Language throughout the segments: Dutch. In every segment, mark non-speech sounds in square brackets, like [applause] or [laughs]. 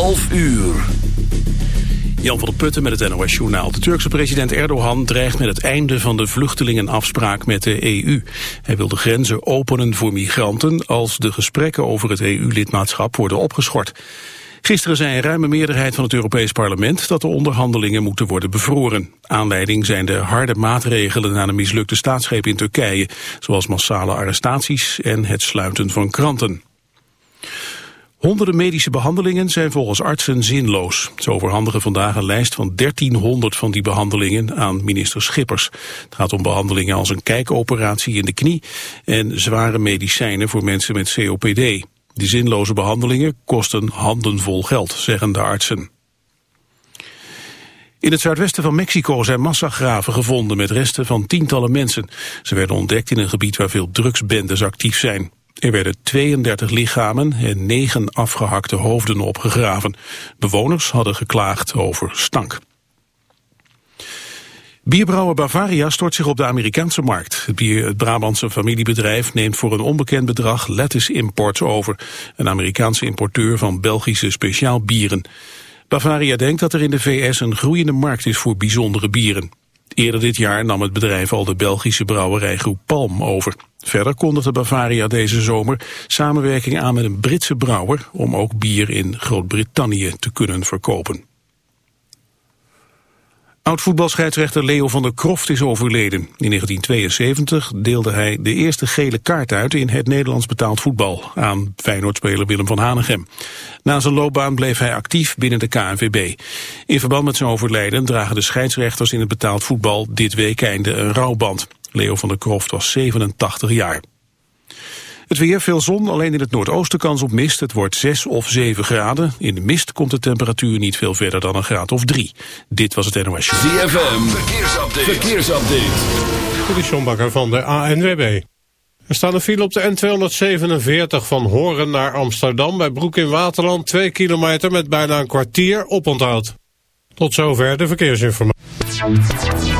11 uur. Jan van der Putten met het NOS Journaal. De Turkse president Erdogan dreigt met het einde van de vluchtelingenafspraak met de EU. Hij wil de grenzen openen voor migranten als de gesprekken over het EU-lidmaatschap worden opgeschort. Gisteren zei een ruime meerderheid van het Europees Parlement dat de onderhandelingen moeten worden bevroren. Aanleiding zijn de harde maatregelen na de mislukte staatsgreep in Turkije, zoals massale arrestaties en het sluiten van kranten. Honderden medische behandelingen zijn volgens artsen zinloos. Ze overhandigen vandaag een lijst van 1300 van die behandelingen aan minister Schippers. Het gaat om behandelingen als een kijkoperatie in de knie en zware medicijnen voor mensen met COPD. Die zinloze behandelingen kosten handenvol geld, zeggen de artsen. In het zuidwesten van Mexico zijn massagraven gevonden met resten van tientallen mensen. Ze werden ontdekt in een gebied waar veel drugsbendes actief zijn. Er werden 32 lichamen en 9 afgehakte hoofden opgegraven. Bewoners hadden geklaagd over stank. Bierbrouwer Bavaria stort zich op de Amerikaanse markt. Het, Brabantse familiebedrijf neemt voor een onbekend bedrag Lettuce Imports over. Een Amerikaanse importeur van Belgische speciaalbieren. Bavaria denkt dat er in de VS een groeiende markt is voor bijzondere bieren. Eerder dit jaar nam het bedrijf al de Belgische brouwerijgroep Palm over. Verder kondigde Bavaria deze zomer samenwerking aan met een Britse brouwer... om ook bier in Groot-Brittannië te kunnen verkopen. Oud-voetbalscheidsrechter Leo van der Kroft is overleden. In 1972 deelde hij de eerste gele kaart uit in het Nederlands betaald voetbal aan Feyenoordspeler Willem van Hanegem. Na zijn loopbaan bleef hij actief binnen de KNVB. In verband met zijn overlijden dragen de scheidsrechters in het betaald voetbal dit weekend een rouwband. Leo van der Kroft was 87 jaar. Het weer, veel zon, alleen in het noordoosten kans op mist. Het wordt 6 of 7 graden. In de mist komt de temperatuur niet veel verder dan een graad of 3. Dit was het NOS ZFM, verkeersupdate. verkeersupdate. Dit is Bakker van de ANWB. Er staat een file op de N247 van Horen naar Amsterdam... bij Broek in Waterland, 2 kilometer met bijna een kwartier oponthoud. Tot zover de verkeersinformatie.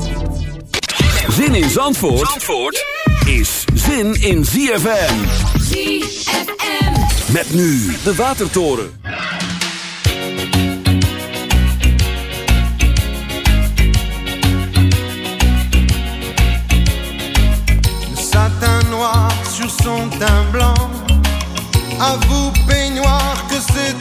Zin in Zandvoort, Zandvoort is zin in ZFM. ZFM. Met nu de Watertoren. Le satin noir sur son teint blanc. À vous, peignoir, que c'est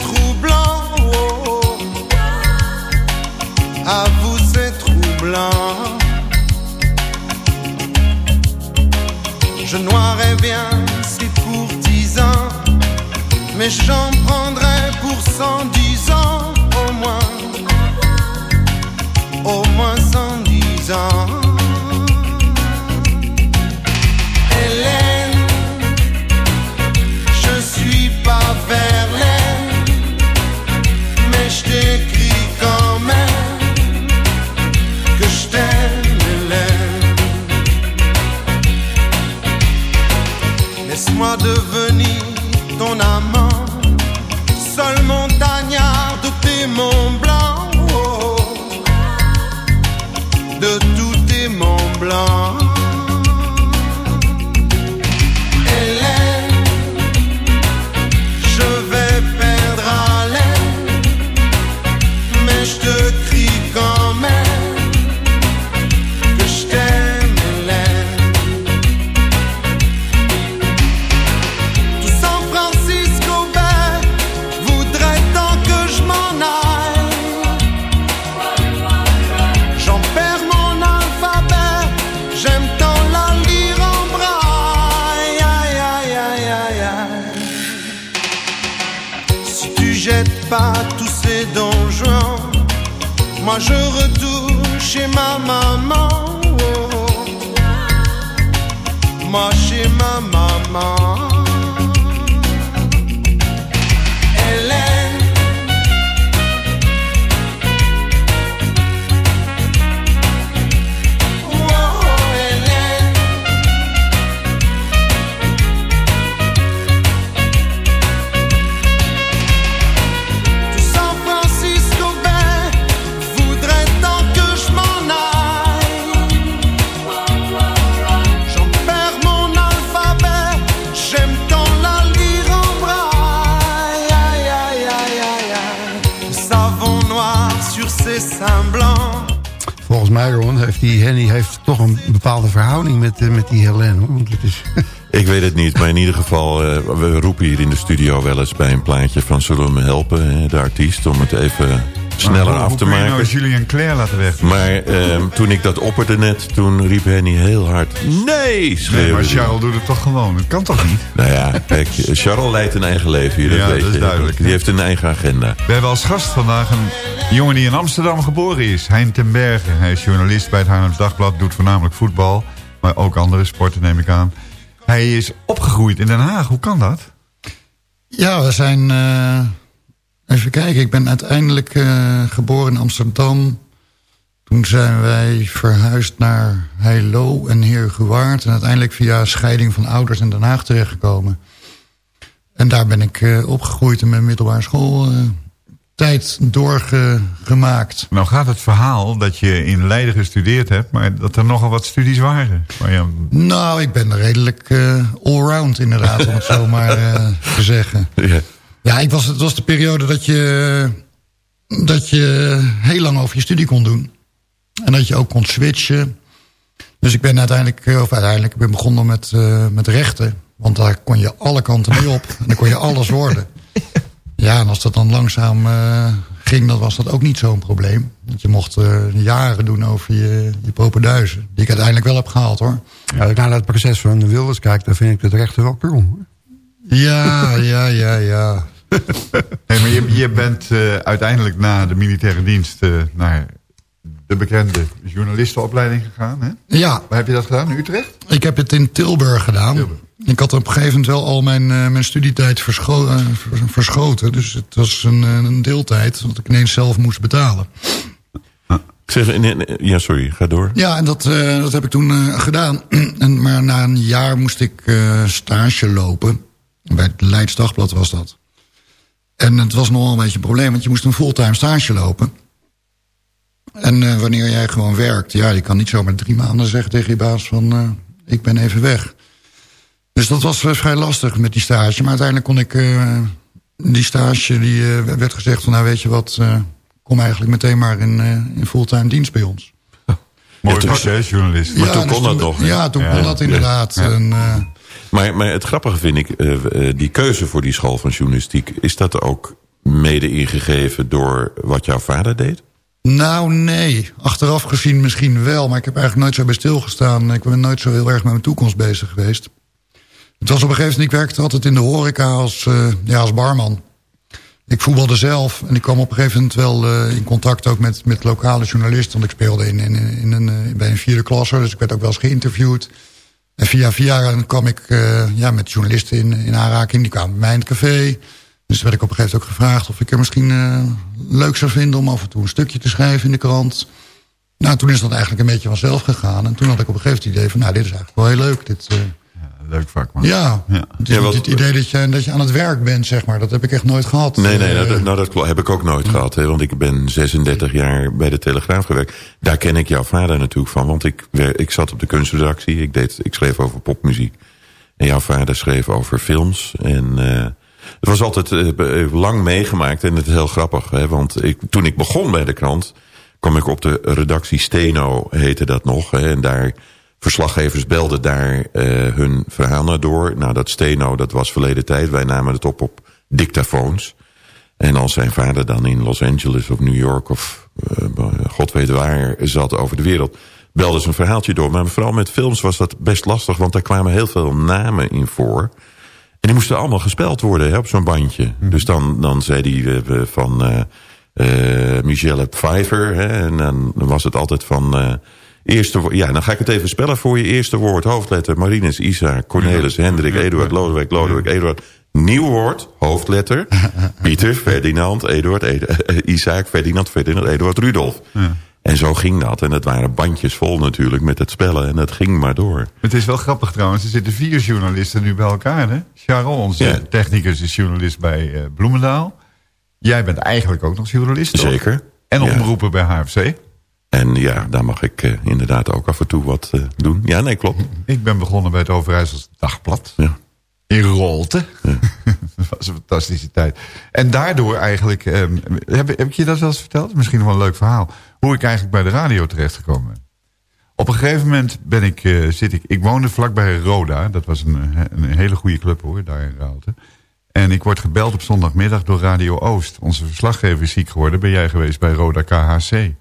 met, eh, met die Helene. Het is, [laughs] Ik weet het niet, maar in ieder geval... eh, we roepen hier in de studio wel eens bij een plaatje van... zullen we me helpen, de artiest, om het even sneller af te je nou maken. Julien Claire laten weg? Maar ehm, toen ik dat opperde net, toen riep Henny heel hard... Nee, schreeuwde Nee, maar. Charles doet het toch gewoon. Dat kan toch niet? Nou ja, kijk, Charles leidt een eigen leven hier, dat Ja, weet dat is je. duidelijk, Die heeft een eigen agenda. We hebben als gast vandaag een jongen die in Amsterdam geboren is. Hein ten Berge. Hij is journalist bij het Haarlems Dagblad. Doet voornamelijk voetbal. Maar ook andere sporten neem ik aan. Hij is opgegroeid in Den Haag. Hoe kan dat? ja, we zijn... eh, even kijken, ik ben uiteindelijk eh, geboren in Amsterdam. Toen zijn wij verhuisd naar Heilo en Heergewaard. En uiteindelijk via scheiding van ouders in Den Haag terechtgekomen. En daar ben ik eh, opgegroeid in mijn middelbare school... tijd doorgemaakt. Nou gaat het verhaal dat je in Leiden gestudeerd hebt... maar dat er nogal wat studies waren. Maar ja, Nou, ik ben redelijk eh allround inderdaad, om het zo [laughs] maar eh, te zeggen. Ja. Ja, ik was, het was de periode dat je, dat je heel lang over je studie kon doen. En dat je ook kon switchen. Dus ik ben uiteindelijk, eh, of uiteindelijk, ik ben begonnen met, met rechten. Want daar kon je alle kanten mee op. En dan kon je alles worden. Ja, en als dat dan langzaam eh, ging, dan was dat ook niet zo'n probleem. Want je mocht eh, jaren doen over je, je propenduizen. Die ik uiteindelijk wel heb gehaald hoor. Ja, als ik naar het proces van de Wilders kijk, dan vind ik het rechter wel krom. hoor. Ja, ja, ja, ja. [laughs] nee, maar je, je bent eh, uiteindelijk na de militaire dienst... eh, naar de bekende journalistenopleiding gegaan. Hè? Ja, Waar heb je dat gedaan? In Utrecht? ik heb het in Tilburg gedaan. Ik had op een gegeven moment wel al mijn, eh, mijn studietijd verscho eh, vers- verschoten. Dus het was een, eh, een deeltijd, wat ik ineens zelf moest betalen. Ik zeg, nee, nee, ja, sorry, ga door. Ja, en dat, dat heb ik toen gedaan. [clears throat] en, maar na een jaar moest ik stage lopen. Bij het Leids Dagblad was dat. En het was nogal een beetje een probleem, want je moest een fulltime stage lopen. En wanneer jij gewoon werkt, ja, je kan niet zomaar drie maanden zeggen tegen je baas van... ik ben even weg. Dus dat was eh, vrij lastig met die stage. Maar uiteindelijk kon ik eh, die stage, die eh, werd gezegd van... nou weet je wat, eh, kom eigenlijk meteen maar in, eh, in fulltime dienst bij ons. Mooi Ja, vak, toen- hè, journalist. Maar toen dus kon dat nog, hè? Ja, toen Ja. kon dat inderdaad. Ja. En, eh, Maar, maar het grappige vind ik, die keuze voor die school van journalistiek... is dat ook mede ingegeven door wat jouw vader deed? nou, nee. Achteraf gezien misschien wel. Maar ik heb eigenlijk nooit zo bij stilgestaan. Ik ben nooit zo heel erg met mijn toekomst bezig geweest. Het was op een gegeven moment... Ik werkte altijd in de horeca als, eh, ja, als barman. Ik voetbalde zelf. En ik kwam op een gegeven moment wel eh, in contact ook met, met lokale journalisten. Want ik speelde in, in, in een, eh, bij een vierde klasse. Dus ik werd ook wel eens geïnterviewd. En via via kwam ik ja, met journalisten in, in aanraking. Die kwamen bij mij in het café. Dus werd ik op een gegeven moment ook gevraagd... of ik er misschien leuk zou vinden om af en toe een stukje te schrijven in de krant. Nou, toen is dat eigenlijk een beetje vanzelf gegaan. En toen had ik op een gegeven moment het idee van... nou, dit is eigenlijk wel heel leuk. Dit, Leuk vak, man. ja, Ja. Het, Ja, wat- het idee dat je, dat je aan het werk bent, zeg maar. Dat heb ik echt nooit gehad. Nee, nee, Eh, nou, nou dat klopt. heb ik ook nooit gehad. Hè, want ik ben 36 jaar bij de Telegraaf gewerkt. Daar ken ik jouw vader natuurlijk van. Want ik, ik zat op de kunstredactie. Ik, deed, ik schreef over popmuziek. En jouw vader schreef over films. En eh, het was altijd eh, lang meegemaakt. En het is heel grappig. Hè, want ik, toen ik begon bij de krant... kwam ik op de redactie Steno, heette dat nog. Hè, en daar... Verslaggevers belden daar eh, hun verhaal naar door. Nou, dat Steno, dat was verleden tijd. Wij namen het op op dictafoons. En als zijn vader dan in Los Angeles of New York of eh, god weet waar zat over de wereld, belde ze een verhaaltje door. Maar vooral met films was dat best lastig, want daar kwamen heel veel namen in voor. En die moesten allemaal gespeld worden hè, op zo'n bandje. Dus dan, dan zei hij eh, van eh eh, Michelle Pfeiffer. Hè, en dan was het altijd van... eh, eerste, ja, dan ga ik het even spellen voor je. Eerste woord, hoofdletter, Marinus, Isaac, Cornelis, Hendrik, Eduard, Lodewijk, Lodewijk, Eduard. Nieuw woord, hoofdletter. Pieter, Ferdinand, Eduard, Ed- eh, Isaac, Ferdinand, Ferdinand, Eduard, Rudolf. En zo ging dat. En het waren bandjes vol natuurlijk met het spellen. En het ging maar door. Het is wel grappig trouwens. Er zitten vier journalisten nu bij elkaar. Hè? Charles, onze Ja. technicus, is journalist bij eh, Bloemendaal. Jij bent eigenlijk ook nog journalist, toch? Zeker. En Ja. omroeper bij HFC. En ja, daar mag ik eh, inderdaad ook af en toe wat eh, doen. Ja, nee, klopt. Ik ben begonnen bij het Overijssels Dagblad. Ja. In Rolte. [laughs] dat was een fantastische tijd. En daardoor eigenlijk... ehm, heb, heb ik je dat wel eens verteld? Misschien nog wel een leuk verhaal. Hoe ik eigenlijk bij de radio terechtgekomen ben. Op een gegeven moment ben ik, eh, zit ik... Ik woonde vlakbij Roda. Dat was een, een hele goede club hoor, daar in Raalte. En ik word gebeld op zondagmiddag door Radio Oost. Onze verslaggever is ziek geworden. Ben jij geweest bij Roda KHC?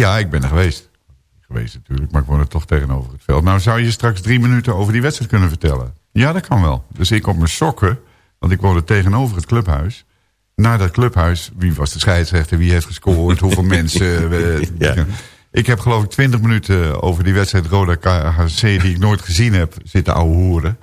Ja, ik ben er geweest. Geweest natuurlijk, maar ik woon er toch tegenover het veld. Nou, zou je straks drie minuten over die wedstrijd kunnen vertellen? Ja, dat kan wel. Dus ik op mijn sokken, want ik woonde tegenover het clubhuis. Naar dat clubhuis, wie was de scheidsrechter, wie heeft gescoord, hoeveel [laughs] mensen... eh, Ja. Ik heb geloof ik twintig minuten over die wedstrijd Roda KHC... die ik nooit gezien heb, zitten ouwe hoeren.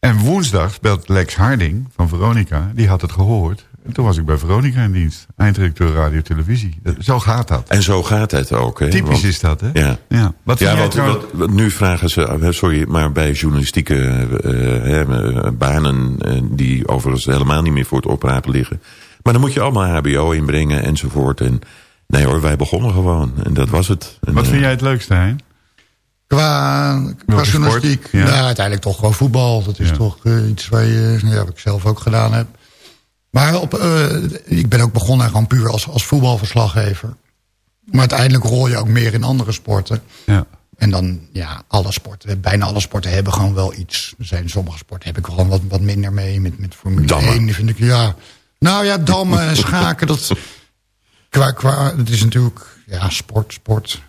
En woensdag belt Lex Harding van Veronica, die had het gehoord. En toen was ik bij Veronica in dienst. Eindredacteur radio televisie. Dat- Zo gaat dat. En zo gaat het ook. Hè? Typisch Want- is dat, hè? Ja. Ja. Wat vind ja, jij want, trouwens- wat- wat nu vragen ze, eh, sorry, maar bij journalistieke eh, hè, eh, banen... eh, die overigens helemaal niet meer voor het oprapen liggen. Maar dan moet je allemaal hbo inbrengen enzovoort. En nee hoor, wij begonnen gewoon. En dat was het. En, Wat eh, vind jij het leukste, Hein? Qua, qua journalistiek, sport? Ja. nou, uiteindelijk toch gewoon voetbal. Dat is Ja. toch eh, iets waar je, ja, wat ik zelf ook gedaan heb. Maar op, eh, ik ben ook begonnen gewoon puur als, als voetbalverslaggever. Maar uiteindelijk rol je ook meer in andere sporten. Ja. En dan, ja, alle sporten, bijna alle sporten hebben gewoon wel iets. Er zijn sommige sporten heb ik gewoon wat, wat minder mee. Met, met Formule Dammen. 1 vind ik, ja. Nou ja, dammen en [laughs] schaken, dat... Qua, qua, het is natuurlijk, ja, sport, sport.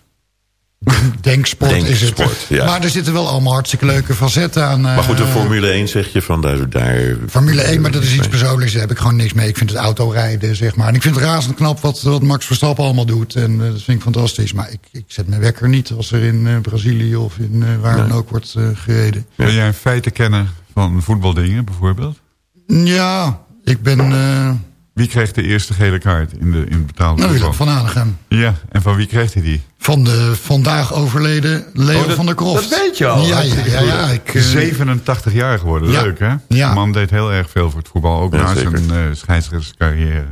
Denk- [laughs] Denksport is het. Ja. Maar er zitten wel allemaal hartstikke leuke facetten aan. maar goed, de eh, Formule 1 zeg je van daar... daar Formule 1, maar dat is iets persoonlijks. Daar heb ik gewoon niks mee. Ik vind het autorijden, zeg maar. En ik vind het razend knap wat, wat Max Verstappen allemaal doet. En eh, dat vind ik fantastisch. Maar ik, ik zet mijn wekker niet als er in eh, Brazilië of in eh, waar dan ook wordt eh, gereden. Ben jij een feiten kennen van voetbaldingen, bijvoorbeeld? Ja, ik ben eh Wie kreeg de eerste gele kaart in, de, in het betaalde nou, voetbal? Van Hanegem. Ja, en van wie kreeg hij die? Van de vandaag overleden Leo Oh, dat- van der Kroft. dat weet je al. Ja, ja, ja. ja, ik, eh, 87 jaar geworden, ja. leuk hè? Ja. De man deed heel erg veel voor het voetbal, ook Ja, na zeker. zijn uh, scheidsrechterscarrière.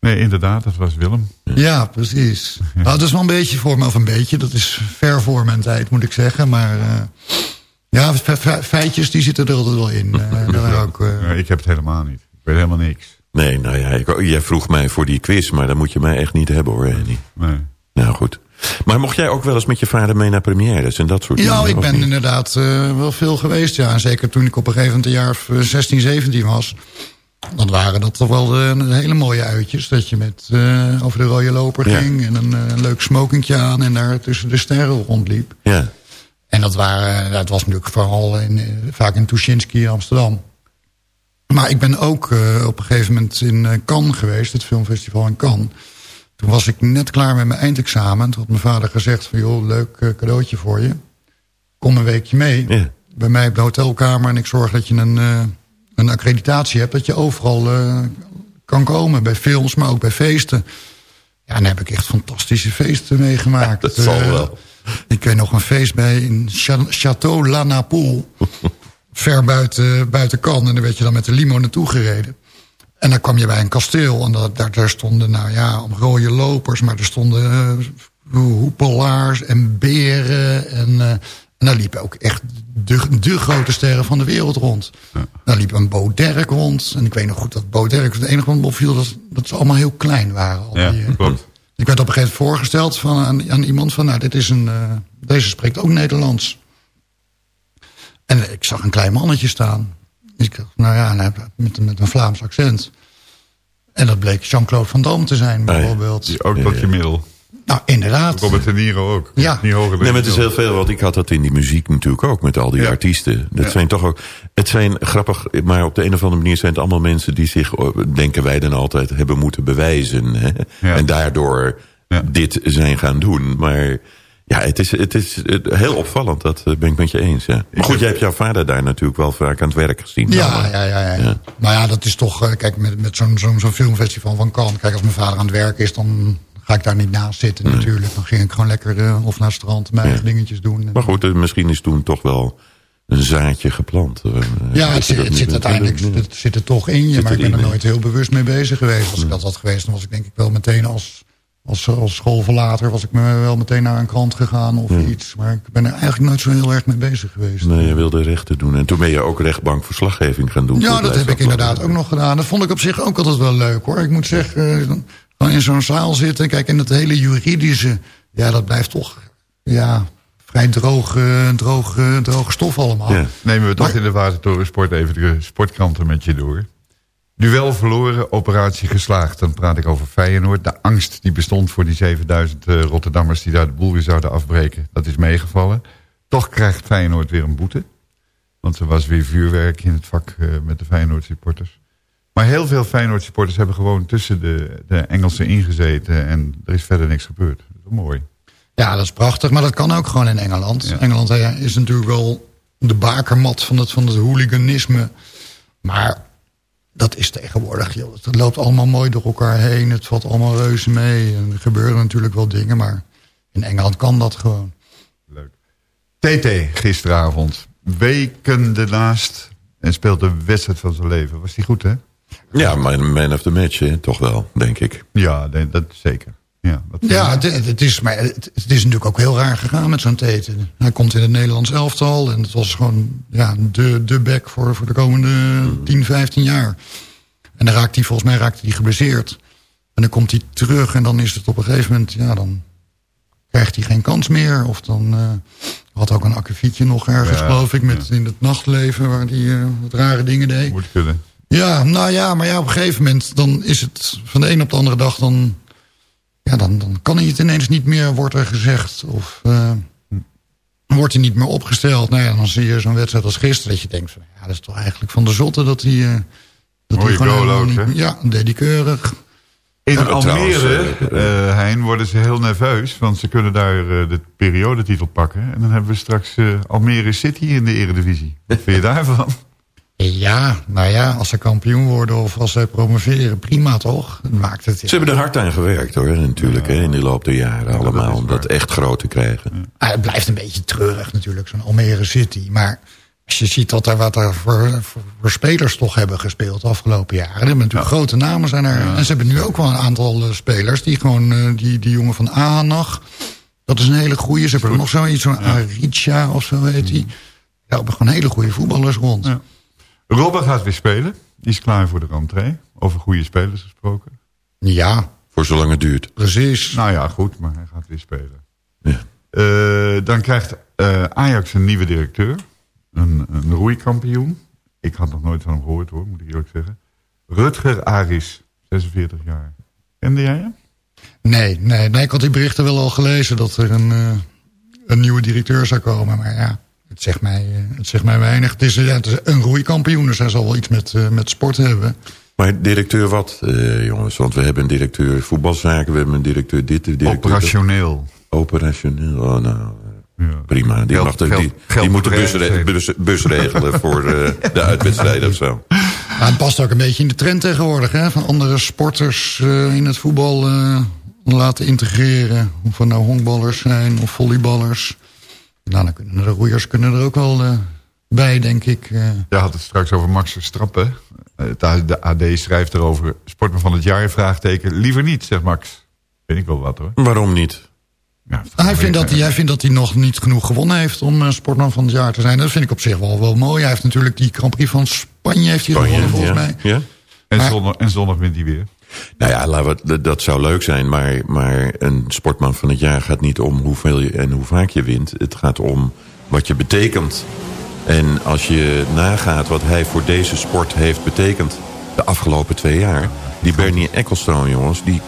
Nee, inderdaad, dat was Willem. Ja, precies. Nou, dat is wel een beetje voor me, of een beetje. Dat is ver voor mijn tijd, moet ik zeggen. Maar eh, ja, fe- fe- feitjes die zitten er altijd wel in. Eh, daar [laughs] ook, eh, Ja, ik heb het helemaal niet. Ik weet helemaal niks. Nee, nou ja, ik, jij vroeg mij voor die quiz, maar dan moet je mij echt niet hebben hoor, Andy. Nee. Nou goed. Maar mocht jij ook wel eens met je vader mee naar premières en dat soort dingen? Ja, ik ben niet? inderdaad eh, wel veel geweest. Ja. En zeker toen ik op een gegeven moment een jaar of eh, 16, 17 was. Dan waren dat toch wel eh, hele mooie uitjes. Dat je met eh, over de rode loper Ja. ging. En een, eh, leuk smokingje aan. En daar tussen de sterren rondliep. Ja, En dat, waren, dat was natuurlijk vooral in, eh, vaak in Tuschinski in Amsterdam. Maar ik ben ook eh, op een gegeven moment in eh, Cannes geweest. Het filmfestival in Cannes. Toen was ik net klaar met mijn eindexamen. Toen had mijn vader gezegd van... joh, leuk eh, cadeautje voor je. Kom een weekje mee. ja. Bij mij op de hotelkamer. En ik zorg dat je een, een accreditatie hebt. Dat je overal kan komen. Bij films, maar ook bij feesten. Ja, dan heb ik echt fantastische feesten meegemaakt. [laughs] dat zal wel. Ik weet nog een feest bij in Château La Napoule. [laughs] ver buiten, buiten Cannes. En daar werd je dan met de limo naartoe gereden. En dan kwam je bij een kasteel. En dat, daar, daar stonden nou ja, rode lopers. Maar er stonden eh, hoepelaars en beren. En, eh, en daar liepen ook echt de, de grote sterren van de wereld rond. Daar liep een Bo Derek rond. En ik weet nog goed dat Bo Derek het enige wat me opviel... Dat, dat ze allemaal heel klein waren. al Ja, die, eh, klopt. ik werd op een gegeven moment voorgesteld van, aan, aan iemand van... nou, dit is een, deze spreekt ook Nederlands. En ik zag een klein mannetje staan. Dus ik dacht, nou ja, met, met een Vlaams accent. En dat bleek Jean-Claude Van Damme te zijn, ja. bijvoorbeeld. Die ook tot je middel. Nou, inderdaad. Robert De Niro ook. Ja. Niet hoger dan Nee, maar het is heel veel, want ik had dat in die muziek natuurlijk ook, met al die Ja. artiesten. Dat Ja. zijn toch ook, het zijn grappig, maar op de een of andere manier zijn het allemaal mensen die zich, eh, denken wij dan altijd, hebben moeten bewijzen. Hè? Ja. En daardoor Ja. dit zijn gaan doen. Maar ja, het is, het is heel opvallend, dat eh, ben ik met je eens. Ja. Maar goed, jij hebt jouw vader daar natuurlijk wel vaak aan het werk gezien. Ja, ja, ja, ja. Ja. Maar ja, dat is toch... eh, Kijk, met, met zo'n zo'n filmfestival van Cannes... Kijk, als mijn vader aan het werk is, dan ga ik daar niet naast zitten natuurlijk. Dan ging ik gewoon lekker eh, of naar het strand mijn dingetjes doen. Maar goed, misschien is toen toch wel een zaadje geplant. Ja, het, het zit uiteindelijk het zit er toch in je. Zit Maar ik ben er nooit heel bewust mee bezig geweest. Als ik dat had geweest, dan was ik denk ik wel meteen als, als, als schoolverlater... was ik me wel meteen naar een krant gegaan of iets. Maar ik ben er eigenlijk nooit zo heel erg mee bezig geweest. Nee, je wilde rechten doen. En toen ben je ook rechtbankverslaggeving gaan doen. Ja, dat heb ik inderdaad ook nog gedaan. Dat vond ik op zich ook altijd wel leuk hoor. Ik moet zeggen, eh, dan in zo'n zaal zitten. Kijk, en het hele juridische, ja, dat blijft toch ja, vrij droog, eh, droog, eh, droge stof allemaal. Ja. Nemen we toch Maar- in de Watertoren Sport even de sportkranten met je door. Duel verloren, operatie geslaagd. Dan praat ik over Feyenoord. De angst die bestond voor die 7000 eh, Rotterdammers... die daar de boel weer zouden afbreken, dat is meegevallen. Toch krijgt Feyenoord weer een boete. Want er was weer vuurwerk in het vak eh, met de Feyenoord supporters. Maar heel veel Feyenoord supporters hebben gewoon tussen de, de Engelsen ingezeten... en er is verder niks gebeurd. Dat is mooi. Ja, dat is prachtig, maar dat kan ook gewoon in Engeland. Ja. Engeland eh, is natuurlijk wel de bakermat van het, van het hooliganisme. Maar dat is tegenwoordig, joh, het loopt allemaal mooi door elkaar heen. Het valt allemaal reuze mee. En er gebeuren natuurlijk wel dingen, maar in Engeland kan dat gewoon. Leuk. TT gisteravond. Weken ernaast. En speelt de wedstrijd van zijn leven. Was die goed, hè? Ja, man of the match, hè? toch wel, denk ik. Ja, nee, dat zeker. Ja, het, het is, maar het, het is natuurlijk ook heel raar gegaan met zo'n Teten. Hij komt in het Nederlands elftal en het was gewoon ja, de, de back voor, voor de komende 10, 15 jaar. En dan raakt hij, volgens mij raakt hij geblesseerd. En dan komt hij terug en dan is het op een gegeven moment, ja, dan krijgt hij geen kans meer. Of dan eh, had ook een akkefietje nog ergens, Ja, geloof ik, met in het nachtleven waar hij eh, wat rare dingen deed. moet kunnen. Ja, nou ja, maar ja, op een gegeven moment dan is het van de een op de andere dag dan, ja, dan, dan kan hij het ineens niet meer, wordt er gezegd. Of eh, wordt hij niet meer opgesteld. Nou ja, dan zie je zo'n wedstrijd als gisteren dat je denkt van, ja, dat is toch eigenlijk van de zotte dat hij, eh, dat Mooie hij gewoon goal ook, hè? ja, deed hij keurig. In Ja, Almere, eh, Hein, worden ze heel nerveus. Want ze kunnen daar eh, de periodetitel pakken. En dan hebben we straks Almere City in de eredivisie. Wat vind je [laughs] daarvan? Ja, nou ja, als ze kampioen worden of als zij promoveren, prima toch? Dat maakt het. Ze hebben er hard aan gewerkt, hoor, natuurlijk, hè, in de loop der jaren allemaal. Om dat echt groot te krijgen. Ah, het blijft een beetje treurig natuurlijk, zo'n Almere City. Maar als je ziet wat er, wat er voor, voor, voor spelers toch hebben gespeeld de afgelopen jaren. Er hebben natuurlijk grote namen zijn er. En ze hebben nu ook wel een aantal eh, spelers die gewoon, eh, die, die jongen van Aanag. Dat is een hele goeie. Ze hebben er nog zoiets, zo'n Aricha of zo heet die. Ja, hebben gewoon hele goede voetballers rond. Ja. Robert gaat weer spelen. Die is klaar voor de rentree. Over goede spelers gesproken. Ja, Voor zolang het duurt. precies. Nou ja, goed, maar hij gaat weer spelen. Ja. Eh, dan krijgt eh, Ajax een nieuwe directeur. Een, een roeikampioen. Ik had nog nooit van hem gehoord hoor, moet ik eerlijk zeggen. Rutger Aris, 46 jaar. Kende jij hem? Nee, nee, nee, ik had die berichten wel al gelezen dat er een, eh, een nieuwe directeur zou komen. Maar ja, het zegt mij, eh, het zegt mij weinig. Het is, ja, het is een roeikampioen, dus hij zal wel iets met, eh, met sport hebben. Maar directeur wat, eh, jongens? Want we hebben een directeur voetbalzaken, we hebben een directeur dit, een directeur dat. Operationeel. Operationeel, oh, nou, Ja. prima. Die, Geld- mag de, geld- die, geld die moet de bus, regelen. bus, bus regelen voor eh, [laughs] de uitwedstrijd of zo. Maar het past ook een beetje in de trend tegenwoordig, hè? Van andere sporters eh, in het voetbal eh, laten integreren. Of er nou honkballers zijn of volleyballers. Nou, dan kunnen de roeiers kunnen er ook wel eh, bij, denk ik. eh. Je had het straks over Max Verstappen. Eh, De AD schrijft erover sportman van het jaar, vraagteken. Liever niet, zegt Max. Vind ik wel wat hoor. Waarom niet? Ja, hij, vindt dat hij, hij vindt dat hij nog niet genoeg gewonnen heeft om eh, sportman van het jaar te zijn. Dat vind ik op zich wel, wel mooi. Hij heeft natuurlijk die Grand Prix van Spanje heeft hij Spanje, gewonnen, volgens ja. mij. Ja? En, Maar- zondag, en zondag wint hij weer. Nou ja, laten we, dat- zou leuk zijn, maar, maar een sportman van het jaar gaat niet om hoeveel je en hoe vaak je wint. Het gaat om wat je betekent. En als je nagaat wat hij voor deze sport heeft betekend de afgelopen twee jaar. Die Bernie Ecclestone, jongens, die,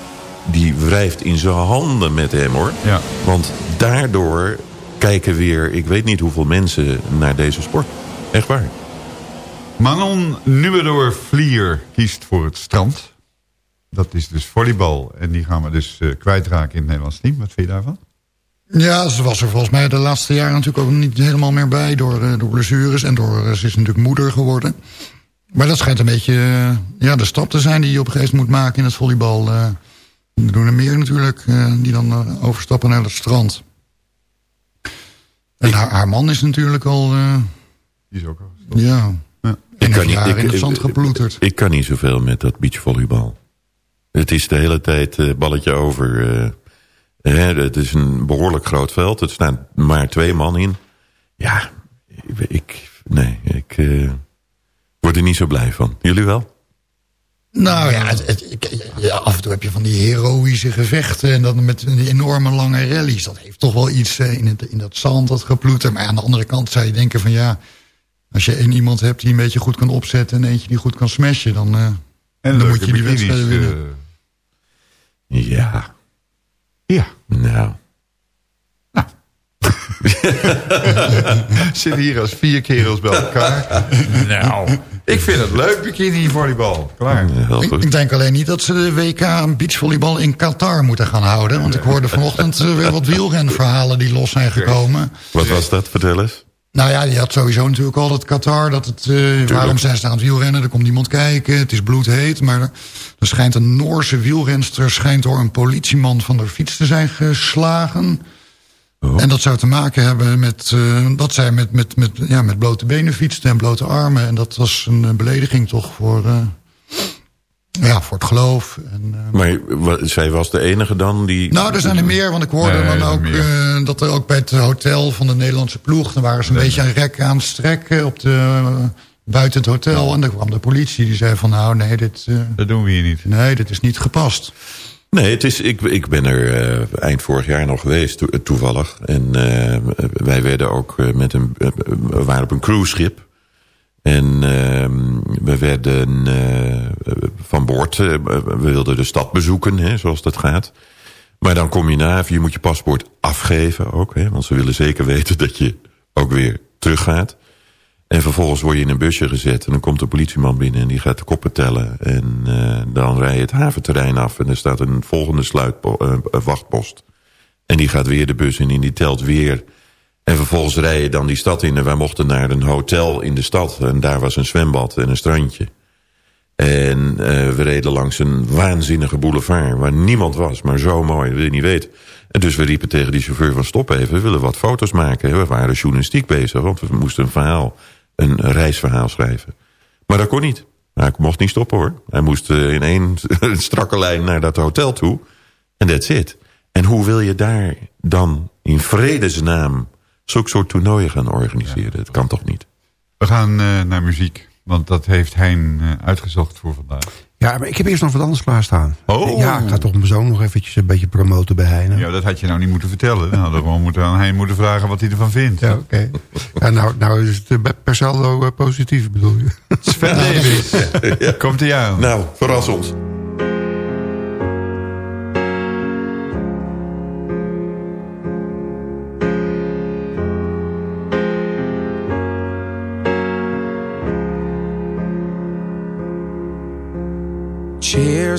die wrijft in zijn handen met hem hoor. Ja. Want daardoor kijken weer, ik weet niet hoeveel mensen naar deze sport. Echt waar. Manon Nummerdoor Vlier kiest voor het strand. Dat is dus volleybal. En die gaan we dus eh, kwijtraken in het Nederlands team. Wat vind je daarvan? Ja, ze was er volgens mij de laatste jaren natuurlijk ook niet helemaal meer bij... door, eh, door blessures en door, eh, ze is natuurlijk moeder geworden. Maar dat schijnt een beetje ja, de stap te zijn die je op een gegeven moment moet maken in het volleybal. eh. er doen er meer natuurlijk, eh, die dan eh, overstappen naar het strand. En haar, haar man is natuurlijk al, eh, Die is ook al. ja, Ja. in kan niet- ik- in het ik- zand geploeterd. Ik kan niet zoveel met dat beachvolleybal. Het is de hele tijd eh, balletje over. eh, hè, het is een behoorlijk groot veld. Er staan maar twee man in. Ja, ik, ik- nee, ik eh, word er niet zo blij van. Jullie wel? Nou ja, het, het- ik- ja, af en toe heb je van die heroïsche gevechten... en dan met die enorme lange rallies. Dat heeft toch wel iets in, het, in dat zand, dat geploeter. Maar aan de andere kant zou je denken van ja... als je één iemand hebt die een beetje goed kan opzetten... en eentje die goed kan smashen... dan, eh, En dan moet je die bikinis, wedstrijden winnen. Ja, ja. nou. [laughs] Zitten hier als vier kerels bij elkaar. nou, ik vind het leuk bikini volleybal. Klaar. Heel Ik, goed. ik denk alleen niet dat ze de WK beachvolleybal in Qatar moeten gaan houden. Want ik hoorde vanochtend eh, weer wat wielrenverhalen die los zijn gekomen. Wat was dat? Vertel eens. Nou ja, je had sowieso natuurlijk al dat Qatar. Dat het, waarom zijn ze aan het wielrennen? Er komt niemand kijken. Het is bloedheet. Maar er, er schijnt een Noorse wielrenster... schijnt door een politieman van de fiets te zijn geslagen. En dat zou te maken hebben met... eh, dat zij met, met, met, ja, met blote benen fietste en blote armen. En dat was een eh, belediging toch voor... eh, ja, voor het geloof. En, eh, Maar zij was de enige dan die... nou, er zijn er meer, want ik hoorde Nee, dan ook eh, dat er ook bij het hotel van de Nederlandse ploeg... dan waren ze een beetje een rek aan het strekken op de, eh, buiten het hotel. En dan kwam de politie, die zei van nou, nee, dit, eh, Dat doen we hier niet. nee, dit is niet gepast. Nee, het is, ik, ik ben er eh, eind vorig jaar nog geweest, to- toevallig. En eh, wij werden ook met een, we waren op een cruiseschip. En eh, we werden eh, van boord, eh, we wilden de stad bezoeken, hè, zoals dat gaat. Maar dan kom je na, je moet je paspoort afgeven ook. Want ze willen zeker weten dat je ook weer teruggaat. En vervolgens word je in een busje gezet en dan komt de politieman binnen en die gaat de koppen tellen. En eh, dan rij je het haventerrein af en er staat een volgende eh, eh, wachtpost. En die gaat weer de bus in en die telt weer. En vervolgens rij je dan die stad in en wij mochten naar een hotel in de stad. En daar was een zwembad en een strandje. En eh, we reden langs een waanzinnige boulevard waar niemand was, maar zo mooi, dat wil je niet weten. En dus we riepen tegen die chauffeur van stop even, we willen wat foto's maken. We waren journalistiek bezig, want we moesten een verhaal, een reisverhaal schrijven. Maar dat kon niet. Hij mocht niet stoppen hoor. Hij moest eh, in één [laughs] strakke lijn naar dat hotel toe. En that's it. En hoe wil je daar dan in vredesnaam zulke soort toernooien gaan organiseren? Dat kan toch niet? We gaan eh, naar muziek. Want dat heeft Hein eh, uitgezocht voor vandaag. Ja, maar ik heb eerst nog wat anders klaarstaan. Oh. Ja, ik ga toch mijn zoon nog eventjes een beetje promoten bij Heine. Ja, dat had je nou niet moeten vertellen. Dan hadden we gewoon moeten aan Hein moeten vragen wat hij ervan vindt. Ja, oké. [laughs] Ja, nou, nou is het eh, per saldo eh, positief, bedoel je? Sven Davis. [laughs] Komt hij aan. Nou, verras ons.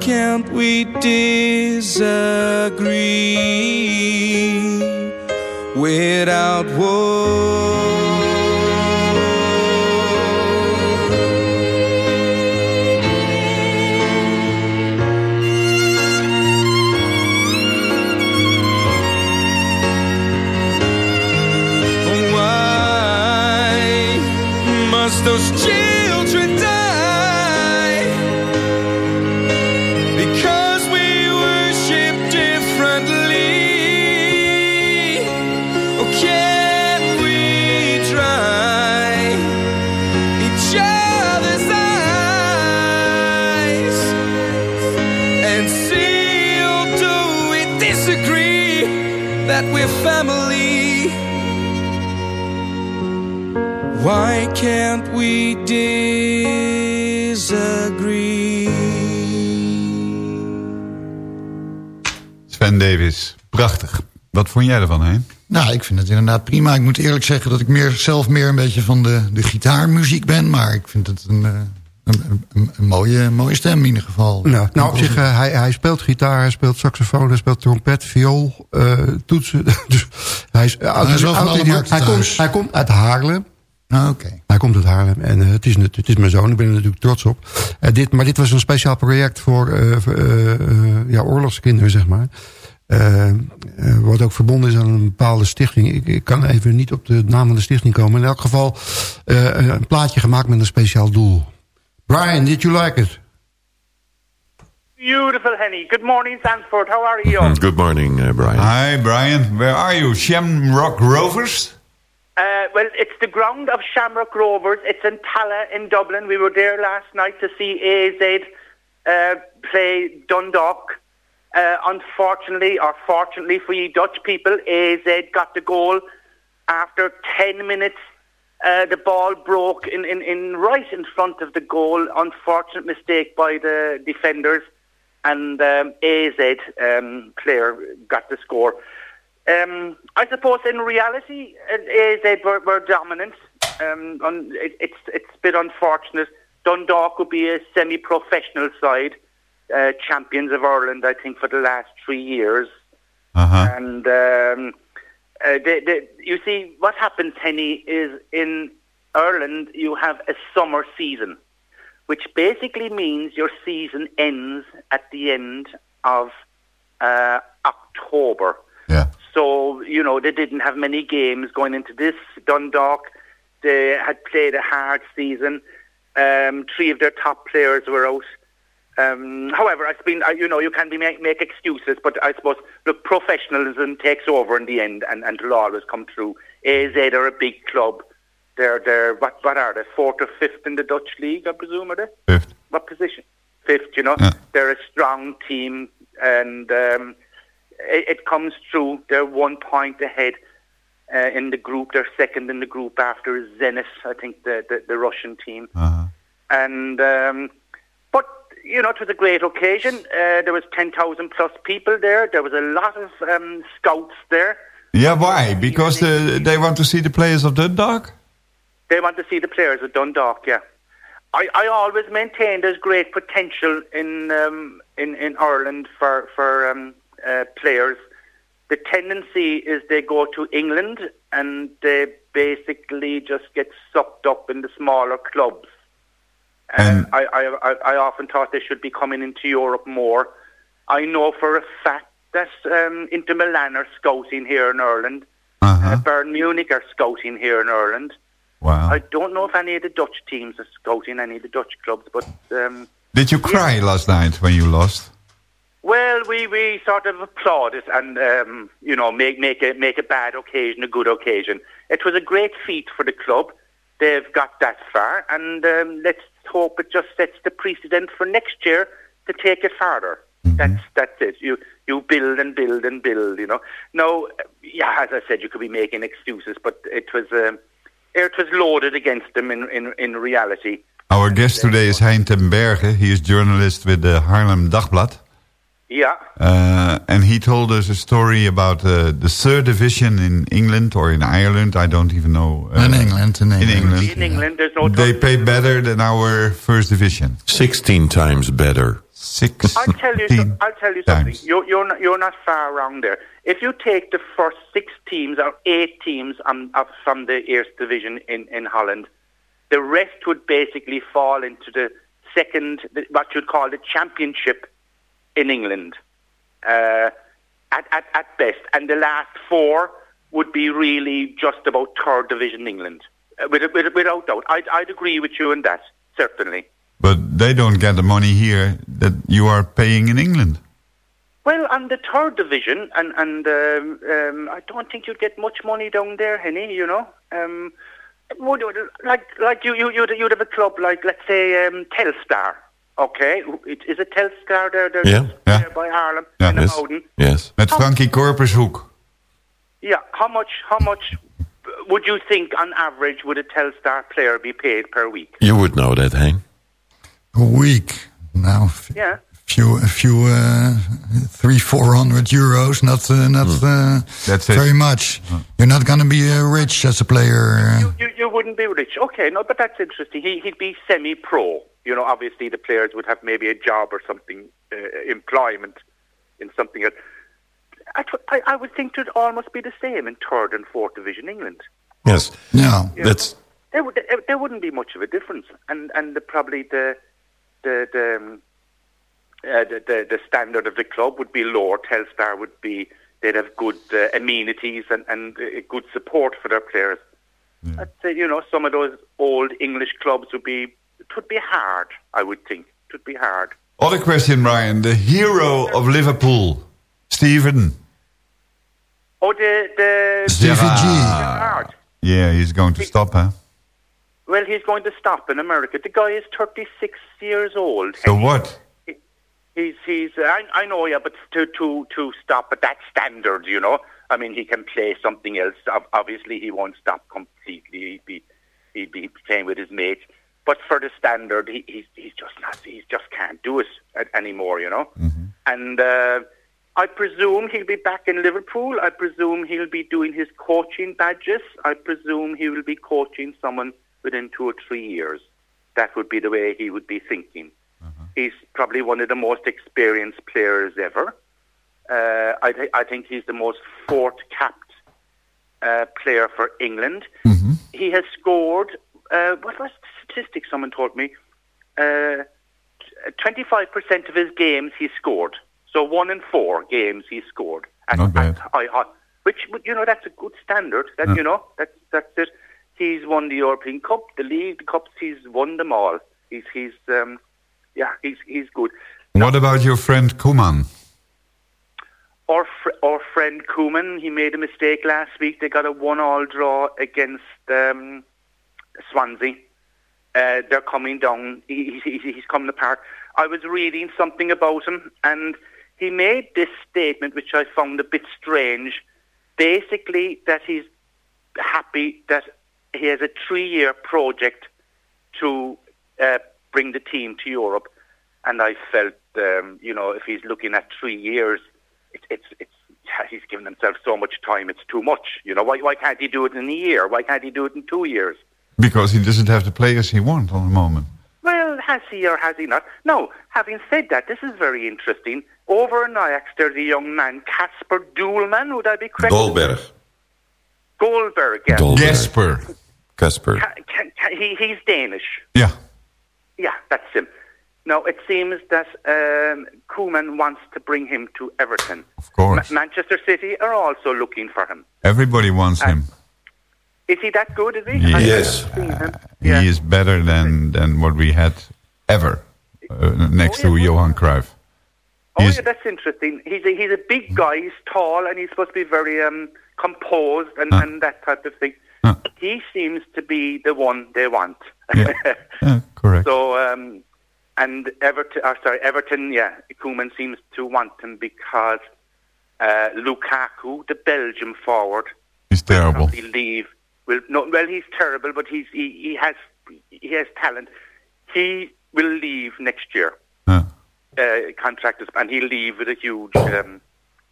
Can't we disagree without war? Why must those Wat vond jij ervan, hè? Nou, ik vind het inderdaad prima. Ik moet eerlijk zeggen dat ik meer, zelf meer een beetje van de, de gitaarmuziek ben. Maar ik vind het een, eh, een, een, een mooie, mooie stem in ieder geval. Nou, nou op zich, eh, hij, hij speelt gitaar, hij speelt saxofoon, hij speelt trompet, viool, eh, toetsen. [laughs] dus hij is, Hij is wel van alle markten hij, komt, hij komt uit Haarlem. Ah, Oké. Hij komt uit Haarlem en het, is, het is mijn zoon, ik ben er natuurlijk trots op. Eh, dit, maar dit was een speciaal project voor eh, voor, eh, eh, ja, oorlogskinderen, zeg maar. Eh, wat ook verbonden is aan een bepaalde stichting. Ik, ik kan even niet op de naam van de stichting komen. In elk geval eh, een plaatje gemaakt met een speciaal doel. Brian, did you like it? Beautiful, Henny. Good morning, Sanford. How are you? [laughs] Good morning, uh, Brian. Hi, Brian. Where are you? Shamrock Rovers? Uh, well, it's the ground of Shamrock Rovers. It's in Tala in Dublin. We were there last night to see AZ uh, play Dundalk. Uh, unfortunately, or fortunately for you Dutch people, AZ got the goal after 10 minutes. Uh, the ball broke in, in, in right in front of the goal. Unfortunate mistake by the defenders. And um, AZ um, player got the score. Um, I suppose in reality, uh, AZ were, were dominant. Um, it, it's it's a bit unfortunate. Dundalk would be a semi-professional side, uh, champions of Ireland, I think, for the last three years. Uh-huh. And um, uh, the, the, you see, what happens, Henny, is in Ireland you have a summer season, which basically means your season ends at the end of uh, October. Yeah. So, you know, they didn't have many games going into this. Dundalk, they had played a hard season. Um, three of their top players were out. Um, however, it's been, uh, you know, you can be make, make excuses, but I suppose, look, professionalism takes over in the end and, and it'll always come through. AZ are a big club. They're, they're what, what are they, fourth or fifth in the Dutch league, I presume, are they? Fifth. What position? Fifth, you know. Yeah. They're a strong team and um, it, it comes through. They're one point ahead uh, in the group. They're second in the group after Zenit, I think, the, the, the Russian team. Uh-huh. And um, you know, it was a great occasion. Uh, there was ten thousand plus people there. There was a lot of um, scouts there. Yeah, why? Because the, they want to see the players of Dundalk? They want to see the players of Dundalk. Yeah, I, I always maintain there's great potential in um, in in Ireland for for um, uh, players. The tendency is they go to England and they basically just get sucked up in the smaller clubs. And I, I, I, I often thought they should be coming into Europe more. I know for a fact that um, Inter Milan are scouting here in Ireland. Uh, Bayern Munich are scouting here in Ireland. Wow. I don't know if any of the Dutch teams are scouting any of the Dutch clubs, but um, Did you cry last night when you lost? well, we, we sort of applauded and um, you know make make a make a bad occasion a good occasion. It was a great feat for the club. They've got that far, and um, let's hope it just sets the precedent for next year to take it farther. That's that's it. You you build and build and build. You know. Now, yeah, as I said, you could be making excuses, but it was um, it was loaded against them in in, in reality. Our guest today is Hein ten Berge. He is journalist with the Harlem Dagblad. Yeah. Uh, and he told us a story about uh, the third division in England or in Ireland. I don't even know. Uh, In England, in In England. England. In England, there's no. They pay better than our first division. 16 times better. Six. I'll tell you. Some, I'll tell you something. You're you're not, you're not far wrong there. If you take the first six teams or eight teams um, of, from the Eerste Division in in Holland, the rest would basically fall into the second, the- what you'd call the Championship in England, uh, at, at at best, and the last four would be really just about third division England, uh, with, with, without doubt. I'd I'd agree with you on that certainly. But they don't get the money here that you are paying in England. Well, on the third division, and and um, um, I don't think you'd get much money down there, Henny. You know, um, would, like like you you you'd, you'd have a club like let's say um, Telstar. Okay, it, is it Telstar there? there Yeah, yeah. there by Harlem Yeah. in the Yes. Bowden? Yes. Met Frankie Korpershoek. Yeah, how much how much would you think on average would a Telstar player be paid per week? You would know that, Hein. A week. Now, Yeah. Few, a few, uh, three, four hundred euros. Not, uh, not uh, That's it. very much. You're not going to be uh, rich as a player. uh, You, you wouldn't be rich. Okay, no, but that's interesting. He, he'd be semi-pro. You know, obviously the players would have maybe a job or something, uh, employment in something else. I, th- I, I would think it would almost be the same in third and fourth division England. Yes. Yeah. That's There, would, there, there wouldn't be much of a difference, and and the, probably the the the, um, uh, the the the standard of the club would be lower. Telstar would be they'd have good uh, amenities and and uh, good support for their players. I'd say you know some of those old English clubs would be it would be hard. I would think it would be hard. Other question, Ryan, the hero of Liverpool, Steven. Oh, the the Stevie G. Gerrard. Yeah, he's going to stop, huh? Well, he's going to stop in America. The guy is 36 years old. So what? He's he's. I, I know, yeah, but to to to stop at that standard, you know. I mean, he can play something else. Obviously, he won't stop completely. He'd be he'd be playing with his mates. But for the standard, he, he's he's just not. He just can't do it anymore, you know. And uh, I presume he'll be back in Liverpool. I presume he'll be doing his coaching badges. I presume he will be coaching someone within two or three years. That would be the way he would be thinking. He's probably one of the most experienced players ever. Uh, I, th- I think he's the most fort capped uh, player for England. He has scored, uh, what was the statistic someone told me? Uh, 25% of his games he scored. So one in four games he scored. At, Not bad. high, high, which, you know, that's a good standard. That, Yeah. You know, that's, that's it. He's won the European Cup, the League, the Cups, he's won them all. He's, he's um, yeah, he's, he's good. What about your friend Koeman? Our, fr- our friend Koeman, he made a mistake last week. They got a one-all draw against um, Swansea. Uh, they're coming down. He, he, he's coming apart. I was reading something about him, and he made this statement, which I found a bit strange. Basically, that he's happy that he has a three-year project to uh, bring the team to Europe. And I felt, um, you know, if he's looking at three years, it, it's it's he's given himself so much time. It's too much. You know, why why can't he do it in a year? Why can't he do it in two years? Because he doesn't have the players he wants on the moment. Well, has he or has he not? No, having said that, this is very interesting. Over in Ajax, there's a young man, Casper Doelman, would I be correct? Goldberg. Goldberg, yeah. Jasper. Casper. Ca- ca- ca- he, he's Danish. Ja. Yeah, that's him. Now, it seems that um, Koeman wants to bring him to Everton. Of course. Ma- Manchester City are also looking for him. Everybody wants him. Is he that good, is he? Yes. I is. haven't seen him. He is better than, than what we had ever uh, next to Johan Cruyff. Oh, He's- yeah, that's interesting. He's a, he's a big guy, he's tall, and he's supposed to be very um, composed and, and that type of thing. He seems to be the one they want. [laughs] Yeah, correct. So, um, and Everton, uh, sorry, Everton, yeah, Koeman seems to want him because uh, Lukaku, the Belgium forward, He's terrible. he leave. Will no, well, he's terrible, but he's he, he has he has talent. He will leave next year. Huh. Uh, contractors, and he'll leave with a huge um,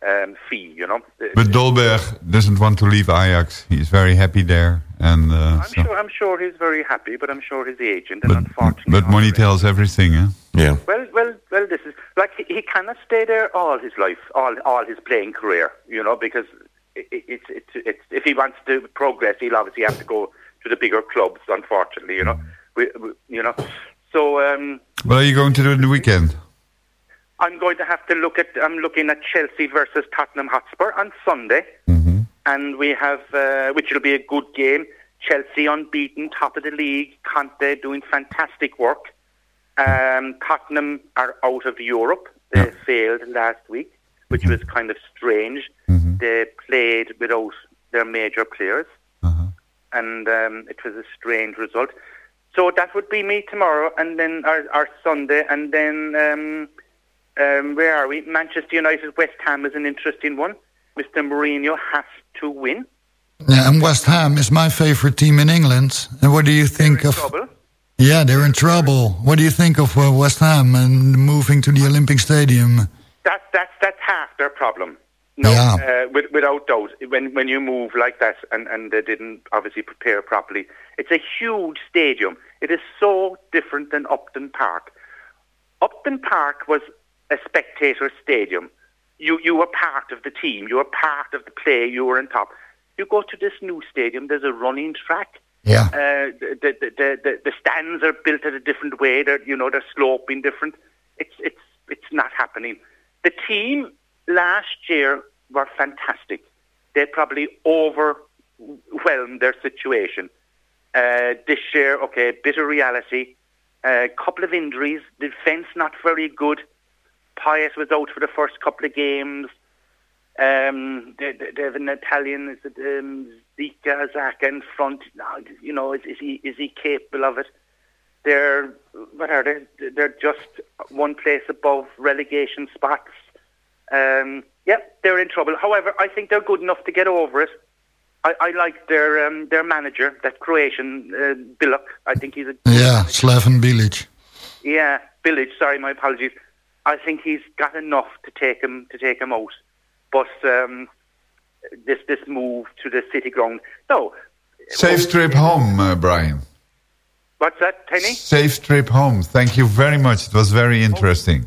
um, fee. You know. But Dolberg doesn't want to leave Ajax. He's very happy there. And uh, I'm so, sure. I'm sure he's very happy, but I'm sure his agent, and but, unfortunately, but money tells everything, eh? Yeah. Well, well, well. This is like he, he cannot stay there all his life, all all his playing career. You know, because it, it, it's it's it's if he wants to progress, he'll obviously have to go to the bigger clubs. Unfortunately, you know, we, we, you know. So um, What are you going to do in the weekend? I'm going to have to look at. I'm looking at Chelsea versus Tottenham Hotspur on Sunday, and we have, uh, which will be a good game. Chelsea unbeaten, top of the league. Conte doing fantastic work. Um, Tottenham are out of Europe. They failed last week, which was kind of strange. They played without their major players, and um, it was a strange result. So that would be me tomorrow, and then our, our Sunday, and then um, um, where are we? Manchester United, West Ham is an interesting one. Mr. Mourinho has to win. Yeah, and West Ham is my favorite team in England. And what do you think of... Trouble. Yeah, they're in trouble. What do you think of uh, West Ham and moving to the Olympic Stadium? That, that's that's half their problem. No, Yeah. uh, with, without doubt. When when you move like that, and, and they didn't obviously prepare properly, it's a huge stadium. It is so different than Upton Park. Upton Park was a spectator stadium. You you were part of the team. You were part of the play. You were on top. You go to this new stadium. There's a running track. Yeah. Uh, the, the, the, the, stands are built in a different way. They're, you know, they're sloping different. It's, it's, it's not happening. The team last year were fantastic. They probably overwhelmed their situation. Uh, this year, okay, bitter reality. A couple of injuries. Defence not very good. Pius was out for the first couple of games. Um, they, they have an Italian, is it um, Zika Zaka in front? You know, is, is he is he capable of it? They're what are they? They're just one place above relegation spots. Um, yep, they're in trouble. However, I think they're good enough to get over it. I, I like their um, their manager, that Croatian uh, Bilok. I think he's a Yeah, Slaven Bilic. yeah, Bilic. Sorry, my apologies. I think he's got enough to take him to take him out. But um, this this move to the city ground. No, Safe trip home, uh, Brian. what's that, Henny? Safe trip home. Thank you very much. It was very interesting.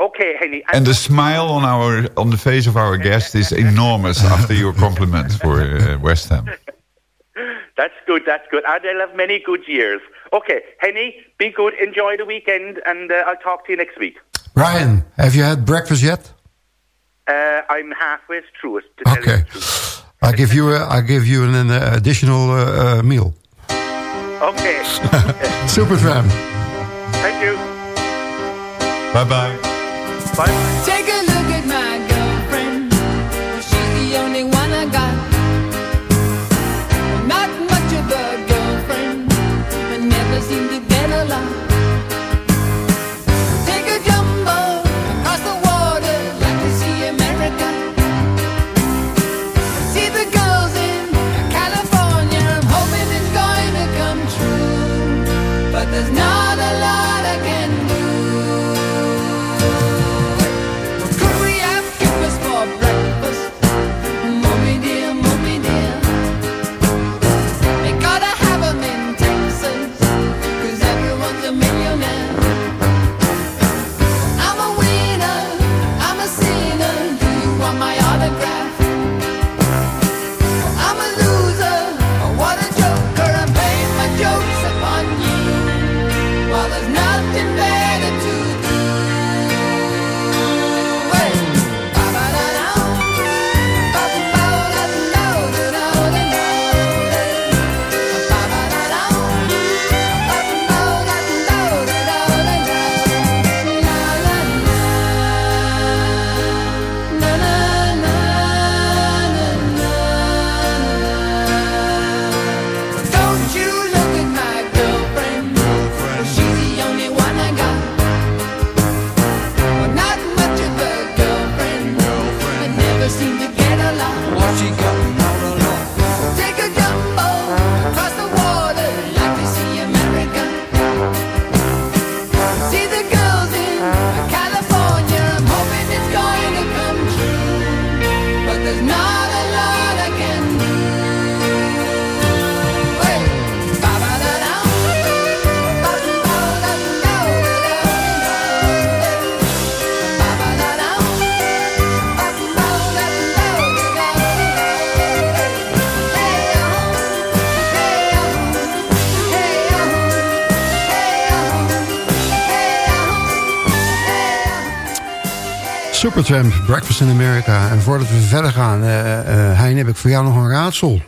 Okay, Henny. And the smile on our on the face of our guest is enormous after your compliments for uh, West Ham. [laughs] That's good. That's good. And they'll have many good years. Okay, Henny, be good. Enjoy the weekend, and uh, I'll talk to you next week. Brian, have you had breakfast yet? Uh, I'm halfway through it. To tell you Okay. I give you a, I give you an, uh, additional uh, uh, meal. Okay. [laughs] Super tram. Thank you. Bye bye. Bye. Take a Supertramp, Breakfast in America. En voordat we verder gaan, Hein, heb ik voor jou nog een raadsel.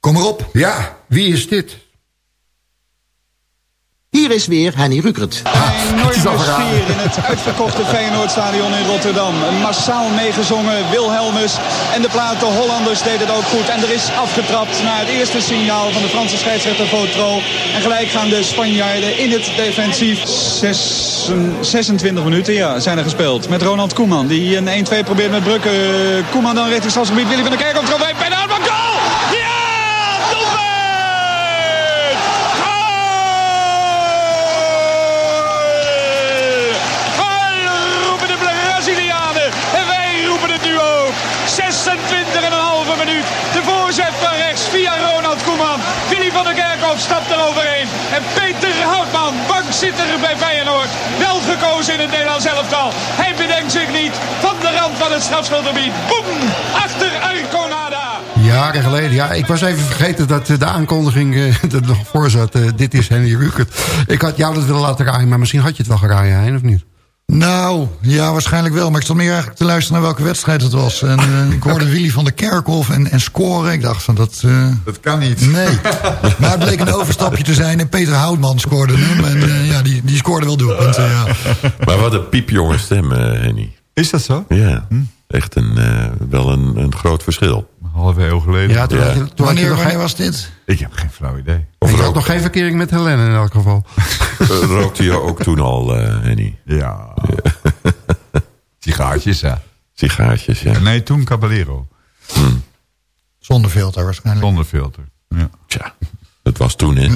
Kom erop. Ja, wie is dit? Hier is weer Henny Rukert. enorme sfeer in het uitverkochte Feyenoordstadion in Rotterdam. Massaal meegezongen, Wilhelmus en de plaat De Hollanders deden het ook goed. En er is afgetrapt na het eerste signaal van de Franse scheidsrechter Votro. En gelijk gaan de Spanjaarden in het defensief. Zes- 26 minuten ja, zijn er gespeeld. Met Ronald Koeman die een 1-2 probeert met Brukken. Koeman dan richting Stadsgebied. Willy van der Kerkhoff bij aanval. Goal! Van der Kerkhoff stapt er overheen. En Peter Houtman, bankzitter bij Feyenoord. Wel gekozen in het Nederlands elftal. Hij bedenkt zich niet. Van de rand van het strafschopgebied. Boem! Achter Arconada. Jaren geleden. Ja, ik was even vergeten dat eh, de aankondiging eh, [laughs] er nog voor zat. Eh, dit is Henny Rukert. Ik had jou dat willen laten raaien, maar misschien had je het wel geraaien, Hein, of niet? Nou, ja, waarschijnlijk wel. Maar ik stond meer eigenlijk te luisteren naar welke wedstrijd het was. En eh, ik hoorde [laughs] Willy van der Kerkhof en, en scoren. Ik dacht van dat... eh, Dat kan niet. Nee. [laughs] Maar het bleek een overstapje te zijn. En Peter Houtman scoorde hem. En eh, ja, die, die scoorde wel doelpunten, ja. [laughs] Maar wat een piepjonge stem, Henny. Is dat zo? Ja, echt een, wel een, een groot verschil. Halve eeuw geleden. Ja, toen had je- toen had je Wanneer, nog wanneer geen- was dit? Ik heb geen flauw idee. Of je had nog geen verkering met Helene in elk geval. [laughs] eh, rookte je ook toen al, eh, Henny? Ja. [laughs] Sigaartjes, ja. Sigaartjes, ja. Nee, toen Caballero. Zonder filter waarschijnlijk. Zonder filter. Ja. Tja, dat was toen, hè? [laughs]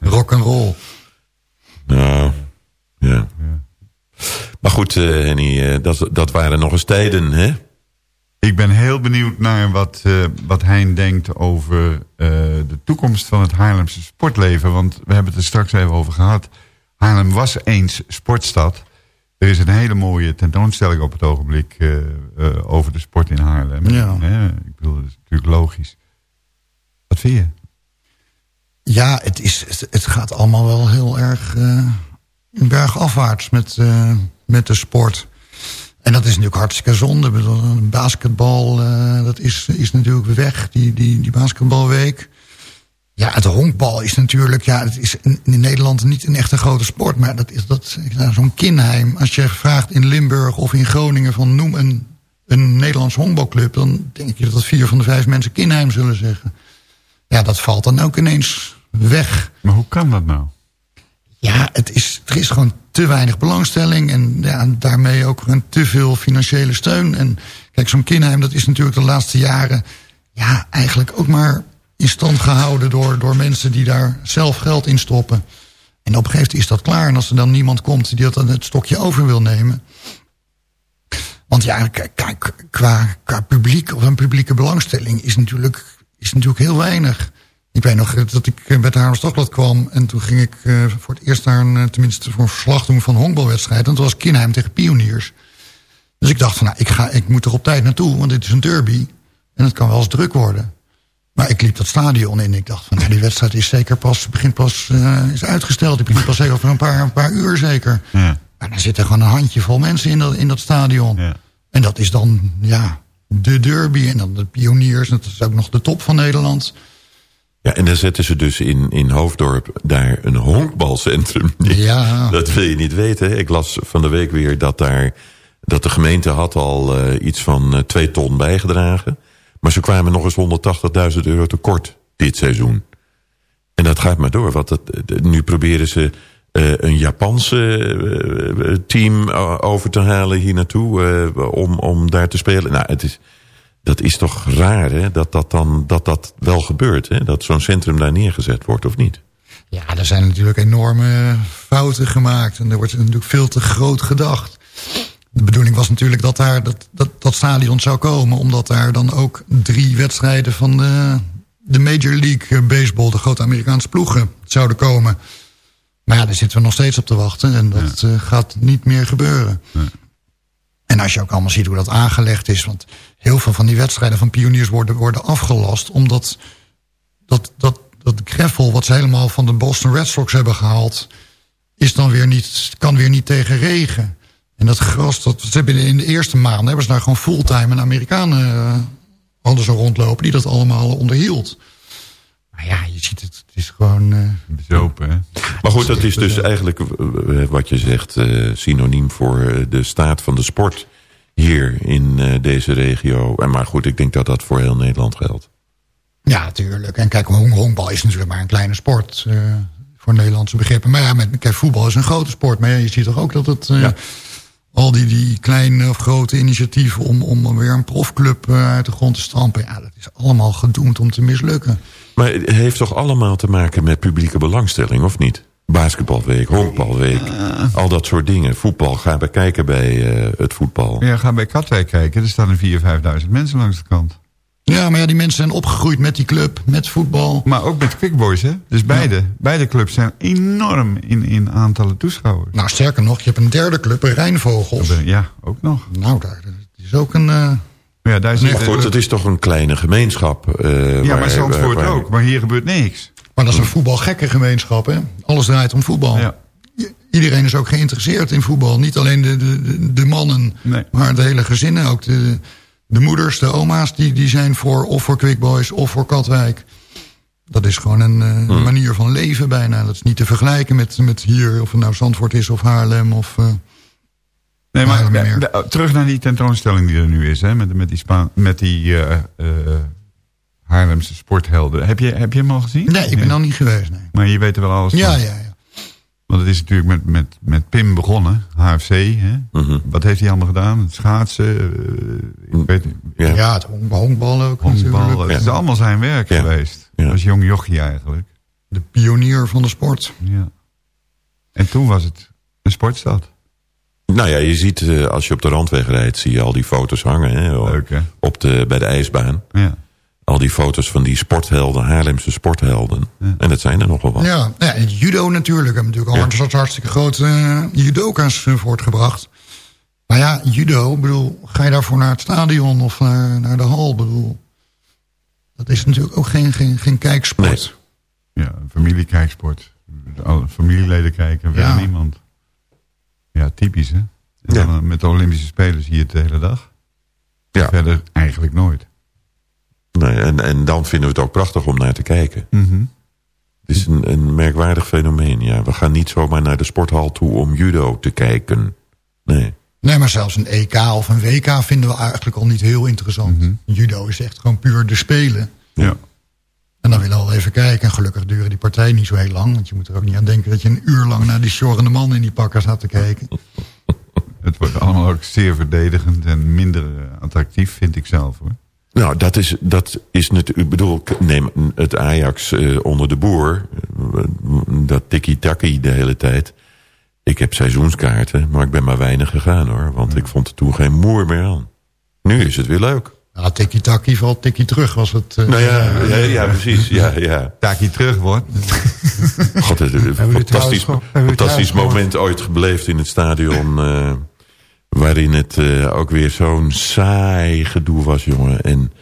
Rock and roll. Nou, ja. Maar goed, eh, Henny, dat, dat waren nog eens tijden, hè? Ik ben heel benieuwd naar wat, eh, wat Hein denkt over eh, de toekomst van het Haarlemse sportleven. Want we hebben het er straks even over gehad. Haarlem was eens sportstad. Er is een hele mooie tentoonstelling op het ogenblik eh, over de sport in Haarlem. Ja. Hè, ik bedoel, dat is natuurlijk logisch. Wat vind je? Ja, het, is, het, het gaat allemaal wel heel erg bergafwaarts met, met de sport. En dat is natuurlijk hartstikke zonde. Basketbal, eh, dat is, is natuurlijk weg, die, die, die basketbalweek. Ja, het honkbal is natuurlijk, ja, het is in, in Nederland niet een echte grote sport. Maar dat is dat, nou, zo'n kinheim. Als je vraagt in Limburg of in Groningen van noem een, een Nederlands honkbalclub. Dan denk je dat vier van de vijf mensen kinheim zullen zeggen. Ja, dat valt dan ook ineens weg. Maar hoe kan dat nou? Ja, het is, er is gewoon te weinig belangstelling en ja, daarmee ook een te veel financiële steun. En kijk, zo'n Kinheim, dat is natuurlijk de laatste jaren ja, eigenlijk ook maar in stand gehouden door, door mensen die daar zelf geld in stoppen. En op een gegeven moment is dat klaar. En als er dan niemand komt die dat het stokje over wil nemen. Want ja, kijk, qua, qua publiek of een publieke belangstelling is natuurlijk, is natuurlijk heel weinig. Ik weet nog dat ik bij het Haarlems Dagblad kwam... en toen ging ik eh, voor het eerst daar een, eh, tenminste voor een verslag doen van een honkbalwedstrijd. En dat was Kinheim tegen Pioniers. Dus ik dacht van, nou, ik, ga, ik moet er op tijd naartoe, want dit is een derby. En het kan wel eens druk worden. Maar ik liep dat stadion in en ik dacht van, nou, die wedstrijd is zeker pas, begint pas, eh, is uitgesteld. Die begint pas zeker over een paar, een paar uur zeker. Ja. Maar dan zitten gewoon een handjevol mensen in dat, in dat stadion. Ja. En dat is dan, ja, de derby en dan de pioniers. Dat is ook nog de top van Nederland. Ja, en dan zetten ze dus in, in Hoofddorp daar een honkbalcentrum. [laughs] Ja. Dat wil je niet weten. Ik las van de week weer dat, daar, dat de gemeente had al eh, iets van eh, twee ton bijgedragen. Maar ze kwamen nog eens 180.000 euro tekort dit seizoen. En dat gaat maar door. Want dat, eh, nu proberen ze een Japanse team over te halen hier naartoe. om, om daar te spelen. Nou, het is, dat is toch raar hè? Dat, dat, dan, dat dat wel gebeurt. Hè? Dat zo'n centrum daar neergezet wordt of niet. Ja, er zijn natuurlijk enorme fouten gemaakt. En er wordt natuurlijk veel te groot gedacht. De bedoeling was natuurlijk dat daar dat, dat, dat stadion zou komen. Omdat daar dan ook drie wedstrijden van de, de Major League Baseball... de grote Amerikaanse ploegen, zouden komen. Maar ja, daar zitten we nog steeds op te wachten. En dat eh, gaat niet meer gebeuren. En als je ook allemaal ziet hoe dat aangelegd is... want heel veel van die wedstrijden van pioniers worden, worden afgelast... omdat dat, dat, dat greffel wat ze helemaal van de Boston Red Sox hebben gehaald... Is dan weer niet, kan weer niet tegen regen. En dat gras, dat, ze hebben in de eerste maanden... hebben ze daar gewoon fulltime een Amerikanen eh, hadden ze rondlopen... die dat allemaal onderhield. Maar ja, je ziet het, het is gewoon... eh, Bezopen, hè? Maar goed, dat is dus eigenlijk eh, wat je zegt... synoniem voor de staat van de sport hier in eh, deze regio. En maar goed, ik denk dat dat voor heel Nederland geldt. Ja, natuurlijk. En kijk, honkbal is natuurlijk maar een kleine sport. eh, voor Nederlandse begrippen. Maar ja, met, kijk, voetbal is een grote sport. Maar ja, je ziet toch ook dat het... eh, Al die, die kleine of grote initiatieven om, om weer een profclub uit de grond te stampen. Ja, dat is allemaal gedoemd om te mislukken. Maar het heeft toch allemaal te maken met publieke belangstelling, of niet? Basketbalweek, honkbalweek, al dat soort dingen. Voetbal, ga bij kijken bij eh, het voetbal. Ja, ga bij Katwijk kijken. Er staan er 4.000, 5.000 mensen langs de kant. Ja, maar ja, die mensen zijn opgegroeid met die club, met voetbal. Maar ook met Quick Boys, hè? Dus beide, beide clubs zijn enorm in, in aantallen toeschouwers. Nou, sterker nog, je hebt een derde club, Rijnvogels. Ja, ook nog. Nou, daar dat is ook een... eh, Ja, daar Maar goed, het is toch een kleine gemeenschap. eh, Ja, waar- maar Zandvoort waar- ook. Maar hier gebeurt niks. Maar dat is een voetbalgekke gemeenschap, hè? Alles draait om voetbal. Ja. Iedereen is ook geïnteresseerd in voetbal. Niet alleen de, de, de, mannen, maar de hele gezinnen. Ook de, de moeders, de oma's, die, die zijn voor of voor Quick Boys of voor Katwijk. Dat is gewoon een eh, Hmm. manier van leven bijna. Dat is niet te vergelijken met, met hier, of het nou Zandvoort is of Haarlem. Of, eh, Nee, maar terug naar die tentoonstelling die er nu is. Hè, met, met die, Spa met die eh, Haarlemse sporthelden. Heb je, heb je hem al gezien? Nee, ik ben nog niet geweest. Nee. Maar je weet er wel alles van. Ja, ja, ja. Want het is natuurlijk met, met, met Pim begonnen. HFC. Hè? Mhm. Wat heeft hij allemaal gedaan? Het schaatsen. eh, ik weet, Ja. Ja, het honkbal ook honkbal. Het is allemaal zijn werk Ja. geweest. Ja. Als jong jochie eigenlijk. De pionier van de sport. Ja. En toen was het een sportstad. Nou ja, je ziet eh, als je op de randweg rijdt, zie je al die foto's hangen. Hè, Leuk, hè? Op de, bij de ijsbaan. Ja. Al die foto's van die sporthelden, Haarlemse sporthelden. En dat zijn er nogal wat. Ja, ja en judo natuurlijk. We hebben natuurlijk al Ja. ja. hartstikke grote eh, judoka's eh, voortgebracht. Maar ja, judo, ik bedoel, ga je daarvoor naar het stadion of naar, naar de hal? Ik bedoel, dat is natuurlijk ook geen, geen, geen kijksport. Ja, een familiekijksport. Alle familieleden kijken, verder Ja. niemand. Ja, typisch hè. En Ja. dan, eh, met de Olympische Spelen zie je het de hele dag. Ja. Verder eigenlijk nooit. Nee, en, en dan vinden we het ook prachtig om naar te kijken. Mhm. Het is een, een merkwaardig fenomeen. Ja. We gaan niet zomaar naar de sporthal toe om judo te kijken. Nee. Nee, maar zelfs een EK of een WK vinden we eigenlijk al niet heel interessant. Judo is echt gewoon puur de spelen. Ja. En dan willen we al even kijken. En gelukkig duren die partijen niet zo heel lang. Want je moet er ook niet aan denken dat je een uur lang naar die sjorrende man in die pakken staat te kijken. [laughs] Het wordt allemaal ook zeer verdedigend en minder eh, attractief, vind ik zelf hoor. Nou, dat is, dat is natuurlijk... Ik bedoel, neem het Ajax eh, onder de boer. eh, dat tikkie-takkie de hele tijd. Ik heb seizoenskaarten, maar ik ben maar weinig gegaan hoor. Want ik vond er toen geen moer meer aan. Nu is het weer leuk. Ja, tikkie-takkie valt tikkie terug was het. eh, Nou ja, ja, ja precies. Ja, [laughs] ja. Taakje terug wordt. God, het is een fantastisch, moment ooit gebleefd in het stadion. Waarin het eh, ook weer zo'n saai gedoe was, jongen. En,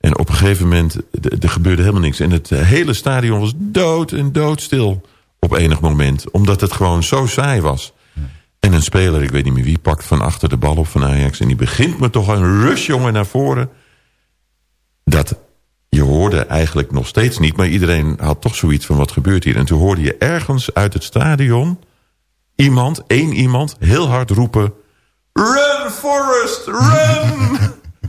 en op een gegeven moment, er gebeurde helemaal niks. En het hele stadion was dood en doodstil op enig moment. Omdat het gewoon zo saai was. En een speler, ik weet niet meer wie, pakt van achter de bal op van Ajax. En die begint me toch een rush, jongen, naar voren. Dat je hoorde eigenlijk nog steeds niet... maar iedereen had toch zoiets van wat gebeurt hier. En toen hoorde je ergens uit het stadion... iemand, één iemand, heel hard roepen... Run, Forrest, run!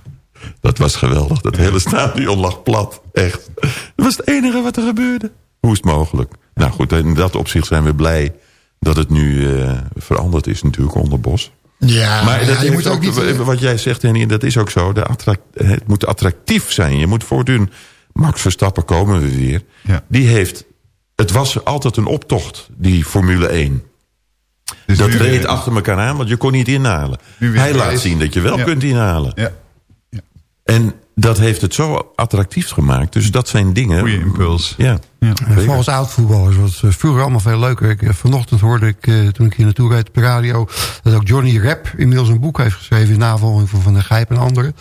[laughs] dat was geweldig. Dat hele stadion lag plat, echt. Dat was het enige wat er gebeurde. Hoe is het mogelijk? Nou goed, in dat opzicht zijn we blij... dat het nu eh, veranderd is natuurlijk onder Bos. Ja, Maar ja, dat je moet ook niet... wat jij zegt, Henny, dat is ook zo. De attract, het moet attractief zijn. Je moet voortdurend... Max Verstappen komen we weer. Ja. Die heeft... Het was altijd een optocht, die Formule 1. Dus dat reed weer- achter elkaar aan, want je kon niet inhalen. Hij laat zien dat je wel Ja. kunt inhalen. Ja. En dat heeft het zo attractief gemaakt. Dus dat zijn dingen... Goeie impuls. Ja. Ja. Vooral als oud-voetballers was het vroeger allemaal veel leuker. Ik, eh, vanochtend hoorde ik, eh, toen ik hier naartoe reed op de radio... dat ook Johnny Rep inmiddels een boek heeft geschreven... in navolging van Van der Gijp en anderen.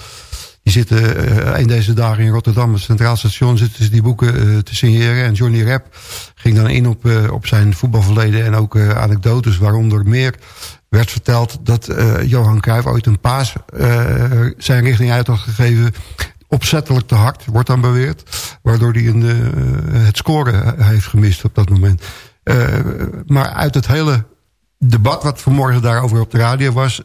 Die zitten eh een deze dagen in Rotterdam, het Centraal Station... zitten ze die boeken eh, te signeren. En Johnny Rep ging dan in op, eh, op zijn voetbalverleden... en ook anekdotes, waaronder meer werd verteld dat Johan Cruijff ooit een paas zijn richting uit had gegeven. Opzettelijk te hard, wordt dan beweerd. Waardoor hij het scoren heeft gemist op dat moment. Maar uit het hele debat wat vanmorgen daarover op de radio was...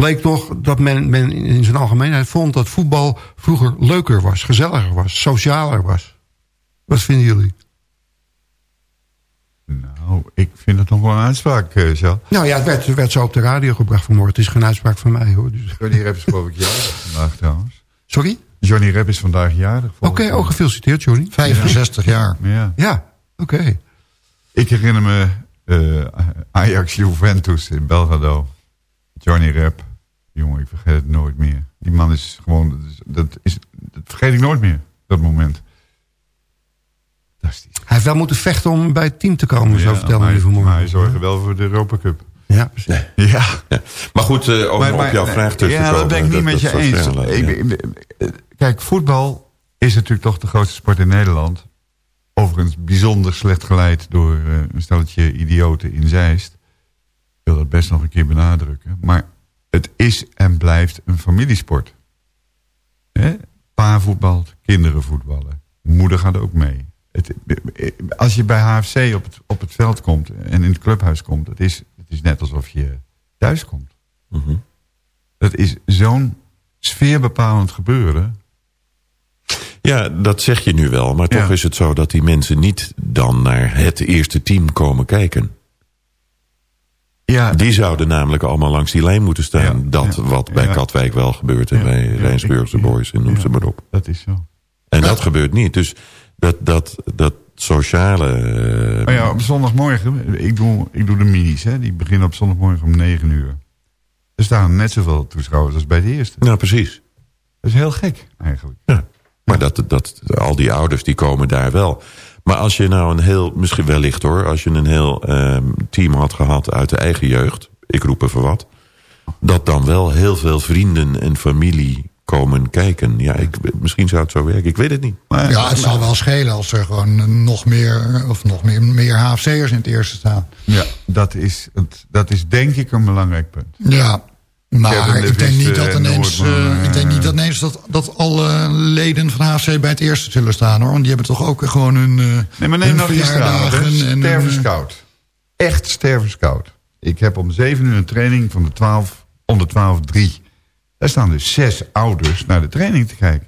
bleek toch dat men, men in zijn algemeenheid vond... dat voetbal vroeger leuker was, gezelliger was, socialer was. Wat vinden jullie? Nou, ik vind het nog wel een uitspraak, eh Charles. Nou ja, het werd, het werd zo op de radio gebracht vanmorgen. Het is geen uitspraak van mij hoor. Dus. Johnny Rep is geloof ik jarig vandaag trouwens. Sorry? Johnny Rep is vandaag jarig. Oké, ook gefeliciteerd Johnny. 65 jaar. Ja. Ja, oké. Ik herinner me eh, Ajax Juventus in Belgrado. Johnny Rep. Jongen, ik vergeet het nooit meer. Die man is gewoon... Dat, is, dat, is, dat vergeet ik nooit meer, dat moment. Hij heeft wel moeten vechten om bij het team te komen, zo vertelde hij vanmorgen. maar hij zorgde wel voor de Europa Cup. Ja, precies. Ja. Maar goed, eh, om Maar- op maar- jouw vraag te Ja, dat ben ik niet met je eens. Ik- ik- ik- Kijk, voetbal is natuurlijk toch de grootste sport in Nederland. Overigens bijzonder slecht geleid door eh, een stelletje idioten in Zeist. Ik wil dat best nog een keer benadrukken. Maar het is en blijft een familiesport. Hè? Pa voetbalt, kinderen voetballen. Moeder gaat ook mee. Het, als je bij HFC op het, op het veld komt en in het clubhuis komt... het is, het is net alsof je thuis komt. Mhm. Dat is zo'n sfeerbepalend gebeuren. Ja, dat zeg je nu wel. Maar toch Ja. is het zo dat die mensen niet dan naar het eerste team komen kijken. Ja. Die zouden namelijk allemaal langs die lijn moeten staan. dat wat bij. Katwijk wel gebeurt en bij Rijnsburgse Boys en noem ze maar op. Dat is zo. En dat gebeurt niet. Dus dat, dat, dat sociale... Maar ja, op zondagmorgen, ik doe, ik doe de minis, hè, die beginnen op zondagmorgen om 9 uur. Er staan net zoveel toeschouwers als bij de eerste. Nou, precies. Dat is heel gek, eigenlijk. Ja. Maar dat, dat, al die ouders die komen daar wel. Maar als je nou een heel, misschien wellicht hoor... als je een heel ehm, team had gehad uit de eigen jeugd... ik roep even wat... dat dan wel heel veel vrienden en familie komen kijken. Ja, ik, misschien zou het zo werken. Ik weet het niet. Ja, het zal wel schelen als er gewoon nog meer, of nog meer, meer HFC'ers in het eerste staan. Ja, dat is, het, dat is denk ik een belangrijk punt. Ja, maar Kevin de ik denk niet dat eh, ineens, eh, ik denk niet dat, ineens dat, dat alle leden van HFC bij het eerste zullen staan hoor. Want die hebben toch ook gewoon hun, eh Nee, maar neem nog gisteravond. Stervenscout. Echt stervenscout. Ik heb om 7 uur een training van de 12, onder 12 3. Daar staan dus zes ouders naar de training te kijken.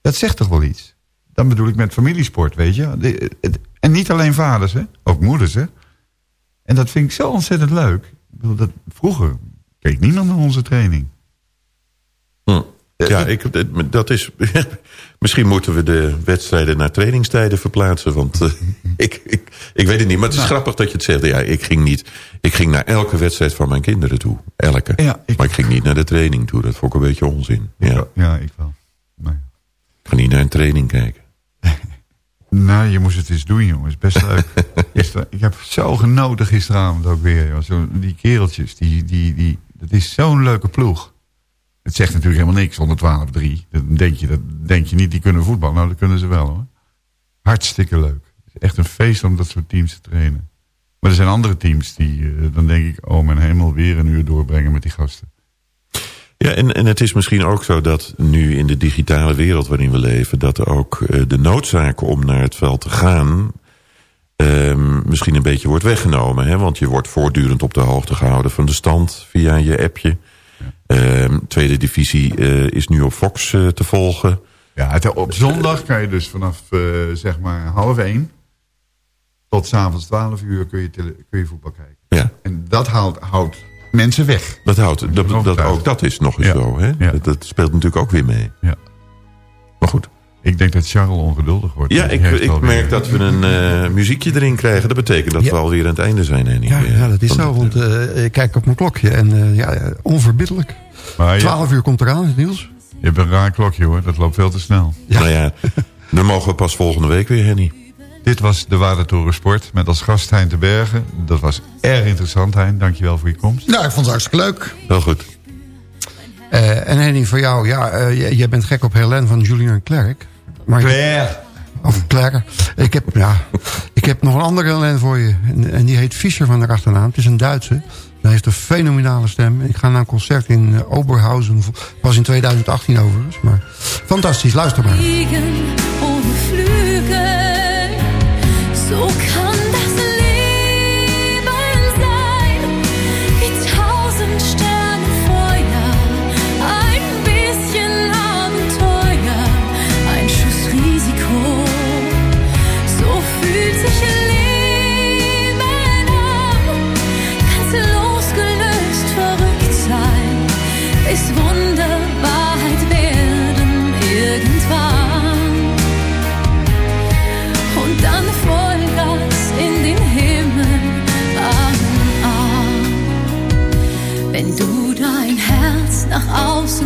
Dat zegt toch wel iets? Dan bedoel ik met familiesport, weet je. De- het- En niet alleen vaders, hè. Ook moeders, hè. En dat vind ik zo ontzettend leuk. Ik bedoel, dat, vroeger keek niemand naar onze training. Hm. Ja, ik, dat is... [laughs] Misschien moeten we de wedstrijden naar trainingstijden verplaatsen. Want eh, [laughs] ik, ik, ik weet het niet. Maar het is Nou. grappig dat je het zegt. Ja, ik ging niet... Ik ging naar elke wedstrijd van mijn kinderen toe. Elke. Ja, Maar ik ging niet naar de training toe. Dat vond ik een beetje onzin. Ja. Ja, ik wel. Ik ga niet naar een training kijken. [laughs] Nou, je moest het eens doen, jongens. Best leuk. Gister- ik heb zo genoten gisteravond ook weer. Joh. Zo, die kereltjes, die, die, die, dat is zo'n leuke ploeg. Het zegt natuurlijk helemaal niks, 112-3. Dan denk je, dat denk je niet, die kunnen voetballen. Nou, dat kunnen ze wel hoor. Hartstikke leuk. Het is echt een feest om dat soort teams te trainen. Maar er zijn andere teams die, eh, dan denk ik, oh mijn hemel, weer een uur doorbrengen met die gasten. Ja, en, en het is misschien ook zo dat nu in de digitale wereld waarin we leven... dat er ook eh, de noodzaak om naar het veld te gaan... ehm, misschien een beetje wordt weggenomen. Hè? Want je wordt voortdurend op de hoogte gehouden van de stand via je appje. Ehm, tweede divisie eh, is nu op Fox eh, te volgen. Ja, het, op zondag kan je dus vanaf eh, zeg maar half één tot s'avonds 12 uur kun je, tele- kun je voetbal kijken. Ja. En dat houdt, houdt mensen weg. Dat, houdt, dat, ook dat is nog eens Ja. zo. Hè? Ja. Dat, dat speelt natuurlijk ook weer mee. Ja. Maar goed. Ik denk dat Charles ongeduldig wordt. Ja, ik, ik alweer- merk dat we een eh, muziekje erin krijgen. Dat betekent dat Ja. we alweer aan het einde zijn, Henny. Ja, Eh, ja, dat is zo, want eh, ik kijk op mijn klokje en eh, ja, eh, onverbiddelijk. Maar je, 12 uur komt eraan, Niels. je hebt een raar klokje hoor, dat loopt veel te snel. Nou ja, dan mogen we pas volgende week weer, Henny. Dit was de Wadertoren Sport met als gast Hein te Bergen. Dat was erg interessant Hein, dankjewel voor je komst. Ja, ik vond het hartstikke leuk. Wel goed. Eh, en Henny, voor jou, ja, eh, jij- jij bent gek op Helen van Julian Clerk. Maar Claire. Of Claire. Ik heb, ja, ik heb nog een andere ellende voor je. En, en die heet Fischer van de achternaam. Het is een Duitse. Hij heeft een fenomenale stem. Ik ga naar een concert in eh, Oberhausen. Was in 2018 overigens. Maar fantastisch, luister maar.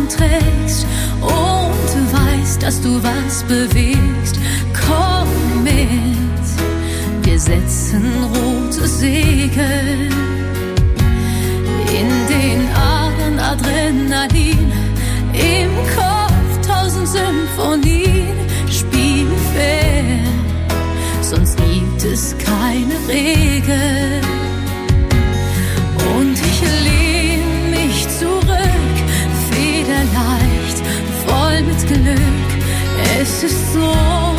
Trägst und weißt, dass du was bewegst, komm mit. Wir setzen rote Segel in den Adern Adrenalin, im Kopf tausend Symphonien, spiel fair, sonst gibt es keine Regeln. Mit Glück, es ist so